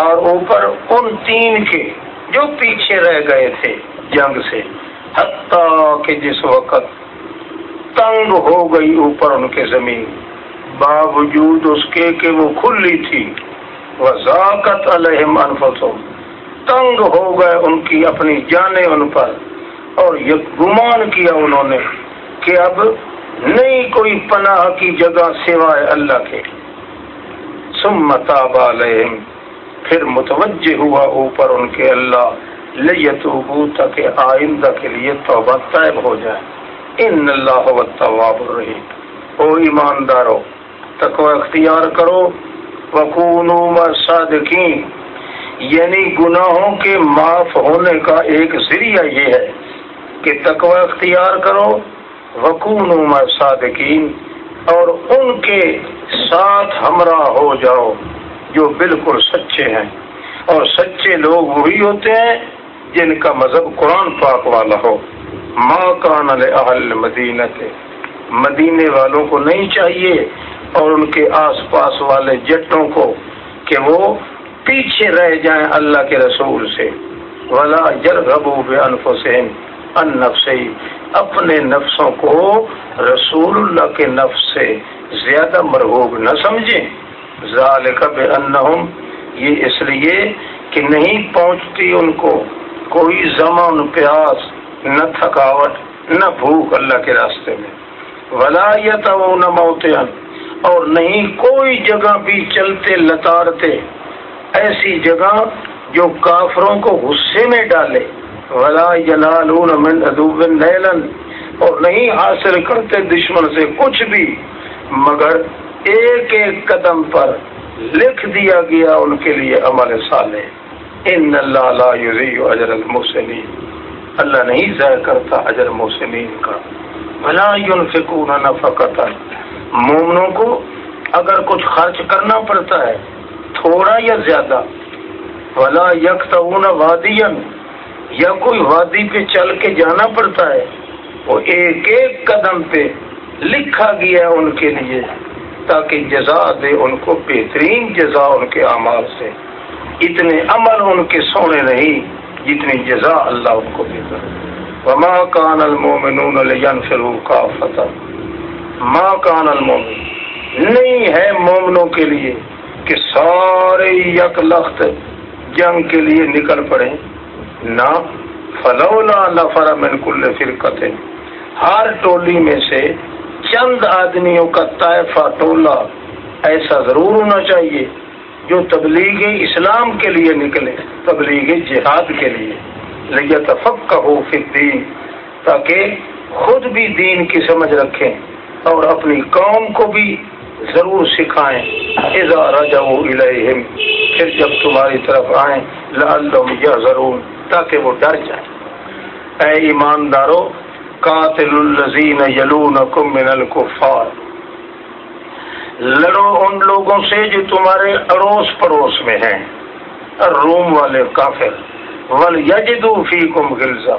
اور اوپر ان تین کے جو پیچھے رہ گئے تھے جنگ سے، حتیٰ کہ جس وقت تنگ ہو گئی اوپر ان کے زمین، باوجود اس کے کہ وہ کھلی تھی۔ وزاقت علیہم انفسهم تنگ ہو گئے ان کی اپنی جانیں ان پر، اور یہ گمان کیا انہوں نے کہ اب نہیں کوئی پناہ کی جگہ سوائے اللہ کے۔ سمتا بالم پھر متوجہ ہوا اوپر ان کے اللہ، لیتوبو تک آئندہ کے لیے توبہ طیب ہو جائے۔ ان اللہ تواب الرحیم۔ او ایماندارو، تقوی اختیار کرو۔ وکون صادقین یعنی گناہوں کے معاف ہونے کا ایک ذریعہ یہ ہے کہ تقوی اختیار کرو۔ وکون صادقین، اور ان کے ساتھ ہمراہ ہو جاؤ جو بالکل سچے ہیں۔ اور سچے لوگ وہی ہوتے ہیں جن کا مذہب قرآن پاک والا ہو۔ ماں کان اہل مدینہ کے مدینے والوں کو نہیں چاہیے اور ان کے آس پاس والے جٹوں کو کہ وہ پیچھے رہ جائیں اللہ کے رسول سے۔ ولا جرغبو بے انفسین ان اپنے نفسوں کو رسول اللہ کے نفس سے زیادہ مرغوب نہ سمجھیں۔ ذالک انہم یہ اس لیے کہ نہیں پہنچتی ان کو کوئی زمان پیاس، نہ تھکاوٹ، نہ بھوک اللہ کے راستے میں۔ ولا نہ موتین اور نہیں کوئی جگہ بھی چلتے لتارتے، ایسی جگہ جو کافروں کو غصے میں ڈالے۔ ولا ينالون من ادوب نیلن اور نہیں حاصل کرتے دشمن سے کچھ بھی، مگر ایک ایک قدم پر لکھ دیا گیا ان کے لیے عمل صالح۔ ان اللہ لا یضیع اجر المحسنین۔ اللہ نہیں ضائع کرتا اجر محسنین کا۔ بھلا ينفقون نفقتا مومنوں کو اگر کچھ خرچ کرنا پڑتا ہے، تھوڑا یا زیادہ۔ بھلا یکتون وادین یا کوئی وادی پہ چل کے جانا پڑتا ہے، وہ ایک ایک قدم پہ لکھا گیا ان کے لیے، تاکہ جزا دے ان کو، بہترین جزا ان کے اعمال سے۔ اتنے عمل ان کے سونے نہیں، جتنی جزا اللہ ان کو دیتا وما کان المومنون لینفروا کافتا۔ ما کان المومن نہیں ہے مومنوں کے لیے کہ سارے یک لخت جنگ کے لیے نکل پڑے۔ نہ فلولا نفر من کل فرقت ہر ٹولی میں سے چند آدمیوں کا طائفہ ٹولہ ایسا ضرور ہونا چاہیے جو تبلیغ اسلام کے لیے نکلے، تبلیغ جہاد کے لیے۔ لیکن تفق ہو پھر دین تاکہ خود بھی دین کی سمجھ رکھیں اور اپنی قوم کو بھی ضرور سکھائیں۔ اذا رجعوا الیہم، پھر جب تمہاری طرف آئیں، لعلہم یحذرون۔ تاکہ وہ ڈر جائیں اے ایماندارو قاتل الذین یلونکم من الکفار۔ لڑو ان لوگوں سے جو تمہارے اڑوس پڑوس میں ہیں۔ روم والے کافر ول یجدو فی کم غلزہ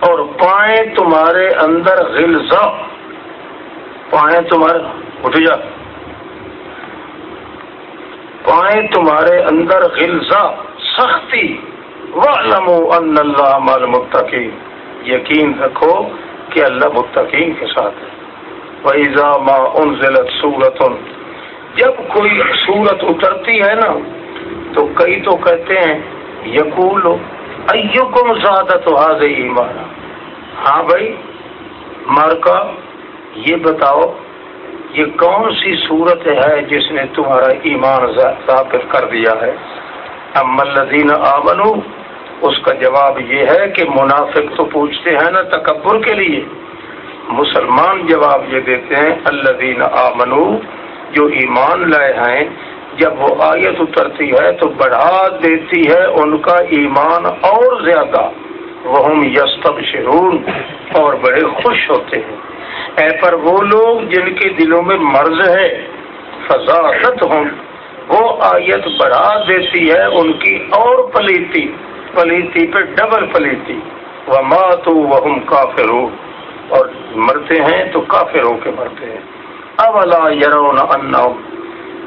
اور پائیں تمہارے اندر غلزہ پائیں تمہارے اٹھ جا۔ پائیں تمہارے اندر غلزہ سختی۔ وَعْلَمُوا أَنَّ اللَّهَ مَا یقین رکھو کہ اللہ متقین کے ساتھ ہے۔ فیضا ما انزلت سورت جب کوئی سورت اترتی ہے نا، تو کئی تو کہتے ہیں، یقول ایکم زیادہ تو حاض ایمان۔ ہاں بھائی، مارکا، یہ بتاؤ، یہ کون سی صورت ہے جس نے تمہارا ایمان ثابت کر دیا ہے؟ ام الذین آمنو اس کا جواب یہ ہے کہ منافق تو پوچھتے ہیں نا تکبر کے لیے۔ مسلمان جواب یہ دیتے ہیں اللہ دین آمنو جو ایمان لائے ہیں، جب وہ آیت اترتی ہے تو بڑھا دیتی ہے ان کا ایمان اور زیادہ۔ وہ یستب شرون اور بڑے خوش ہوتے ہیں۔ اے پر وہ لوگ جن کے دلوں میں مرض ہے، فضاحت ہوں، وہ آیت بڑھا دیتی ہے، ان کی اور پلیتی۔ پلیتی پہ ڈبل پلیتی۔ وہ ماتو وہ کافرون۔ اور مرتے ہیں تو کافر ہو کے مرتے ہیں۔ اولا یرون ان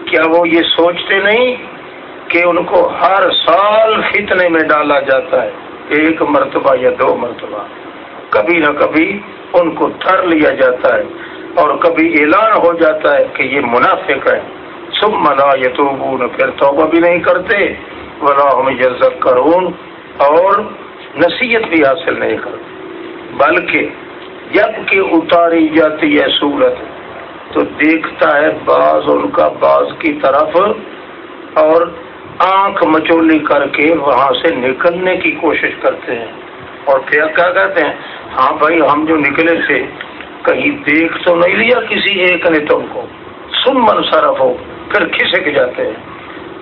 کیا وہ یہ سوچتے نہیں کہ ان کو ہر سال فتنے میں ڈالا جاتا ہے؟ ایک مرتبہ یا دو مرتبہ۔ کبھی نہ کبھی ان کو تھر لیا جاتا ہے۔ اور کبھی اعلان ہو جاتا ہے کہ یہ منافق ہے سب ملا یتوبون پھر توبہ بھی نہیں کرتے۔ ولا ہم یزک کرون اور نصیحت بھی حاصل نہیں کرتے بلکہ جبکہ اتاری جاتی ہے سورت تو دیکھتا ہے بعض ان کا بعض کی طرف اور آنکھ مچولی کر کے وہاں سے نکلنے کی کوشش کرتے ہیں۔ اور پھر کیا کہتے ہیں؟ ہاں بھائی، ہم جو نکلے تھے، کہیں دیکھ تو نہیں لیا کسی ایک نے تم کو۔ سن من صرف ہو پھر کھسک جاتے ہیں۔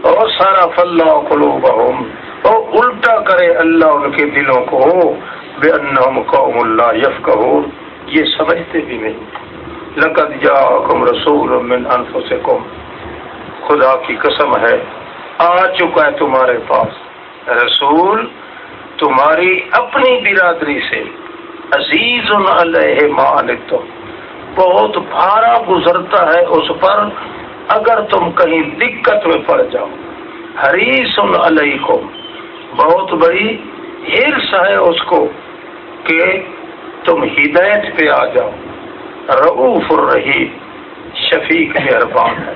اور سارا فلّہ کلو بہم اور الٹا کرے اللہ ان کے دلوں کو بے قوم اللہ یف یہ سمجھتے بھی نہیں۔ لقد جاءکم رسول من انفسکم۔ خدا کی قسم ہے، آ چکا ہے تمہارے پاس۔ رسول، تمہاری اپنی برادری سے عزیز علیہ مانتم بہت بھارا گزرتا ہے اس پر۔ اگر تم کہیں دقت میں پڑ جاؤ، حریص علیکم۔ بہت بڑی ہرس ہے اس کو کہ تم ہدایت پہ آ جاؤ۔ رعوف الرحیم، شفیق مہربان ہے۔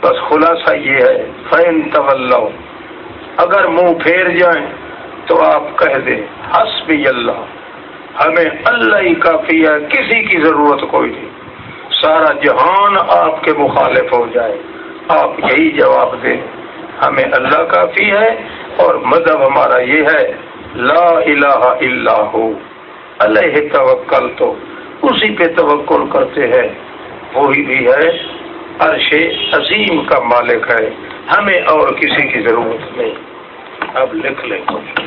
بس خلاصہ یہ ہے فین طول اگر منہ پھیر جائیں تو آپ کہہ دیں، حسبی اللہ، ہمیں اللہ ہی کافی ہے، کسی کی ضرورت کوئی نہیں۔ سارا جہان آپ کے مخالف ہو جائے۔ آپ یہی جواب دیں، ہمیں اللہ کافی ہے اور مذہب ہمارا یہ ہے، لا الہ الا ہو۔ اللہ توکل تو اسی پہ توکل کرتے ہیں۔ وہی بھی ہے، عرش عظیم کا مالک ہے۔ ہمیں اور کسی کی ضرورت نہیں۔ اب لکھ لیں۔ کچھ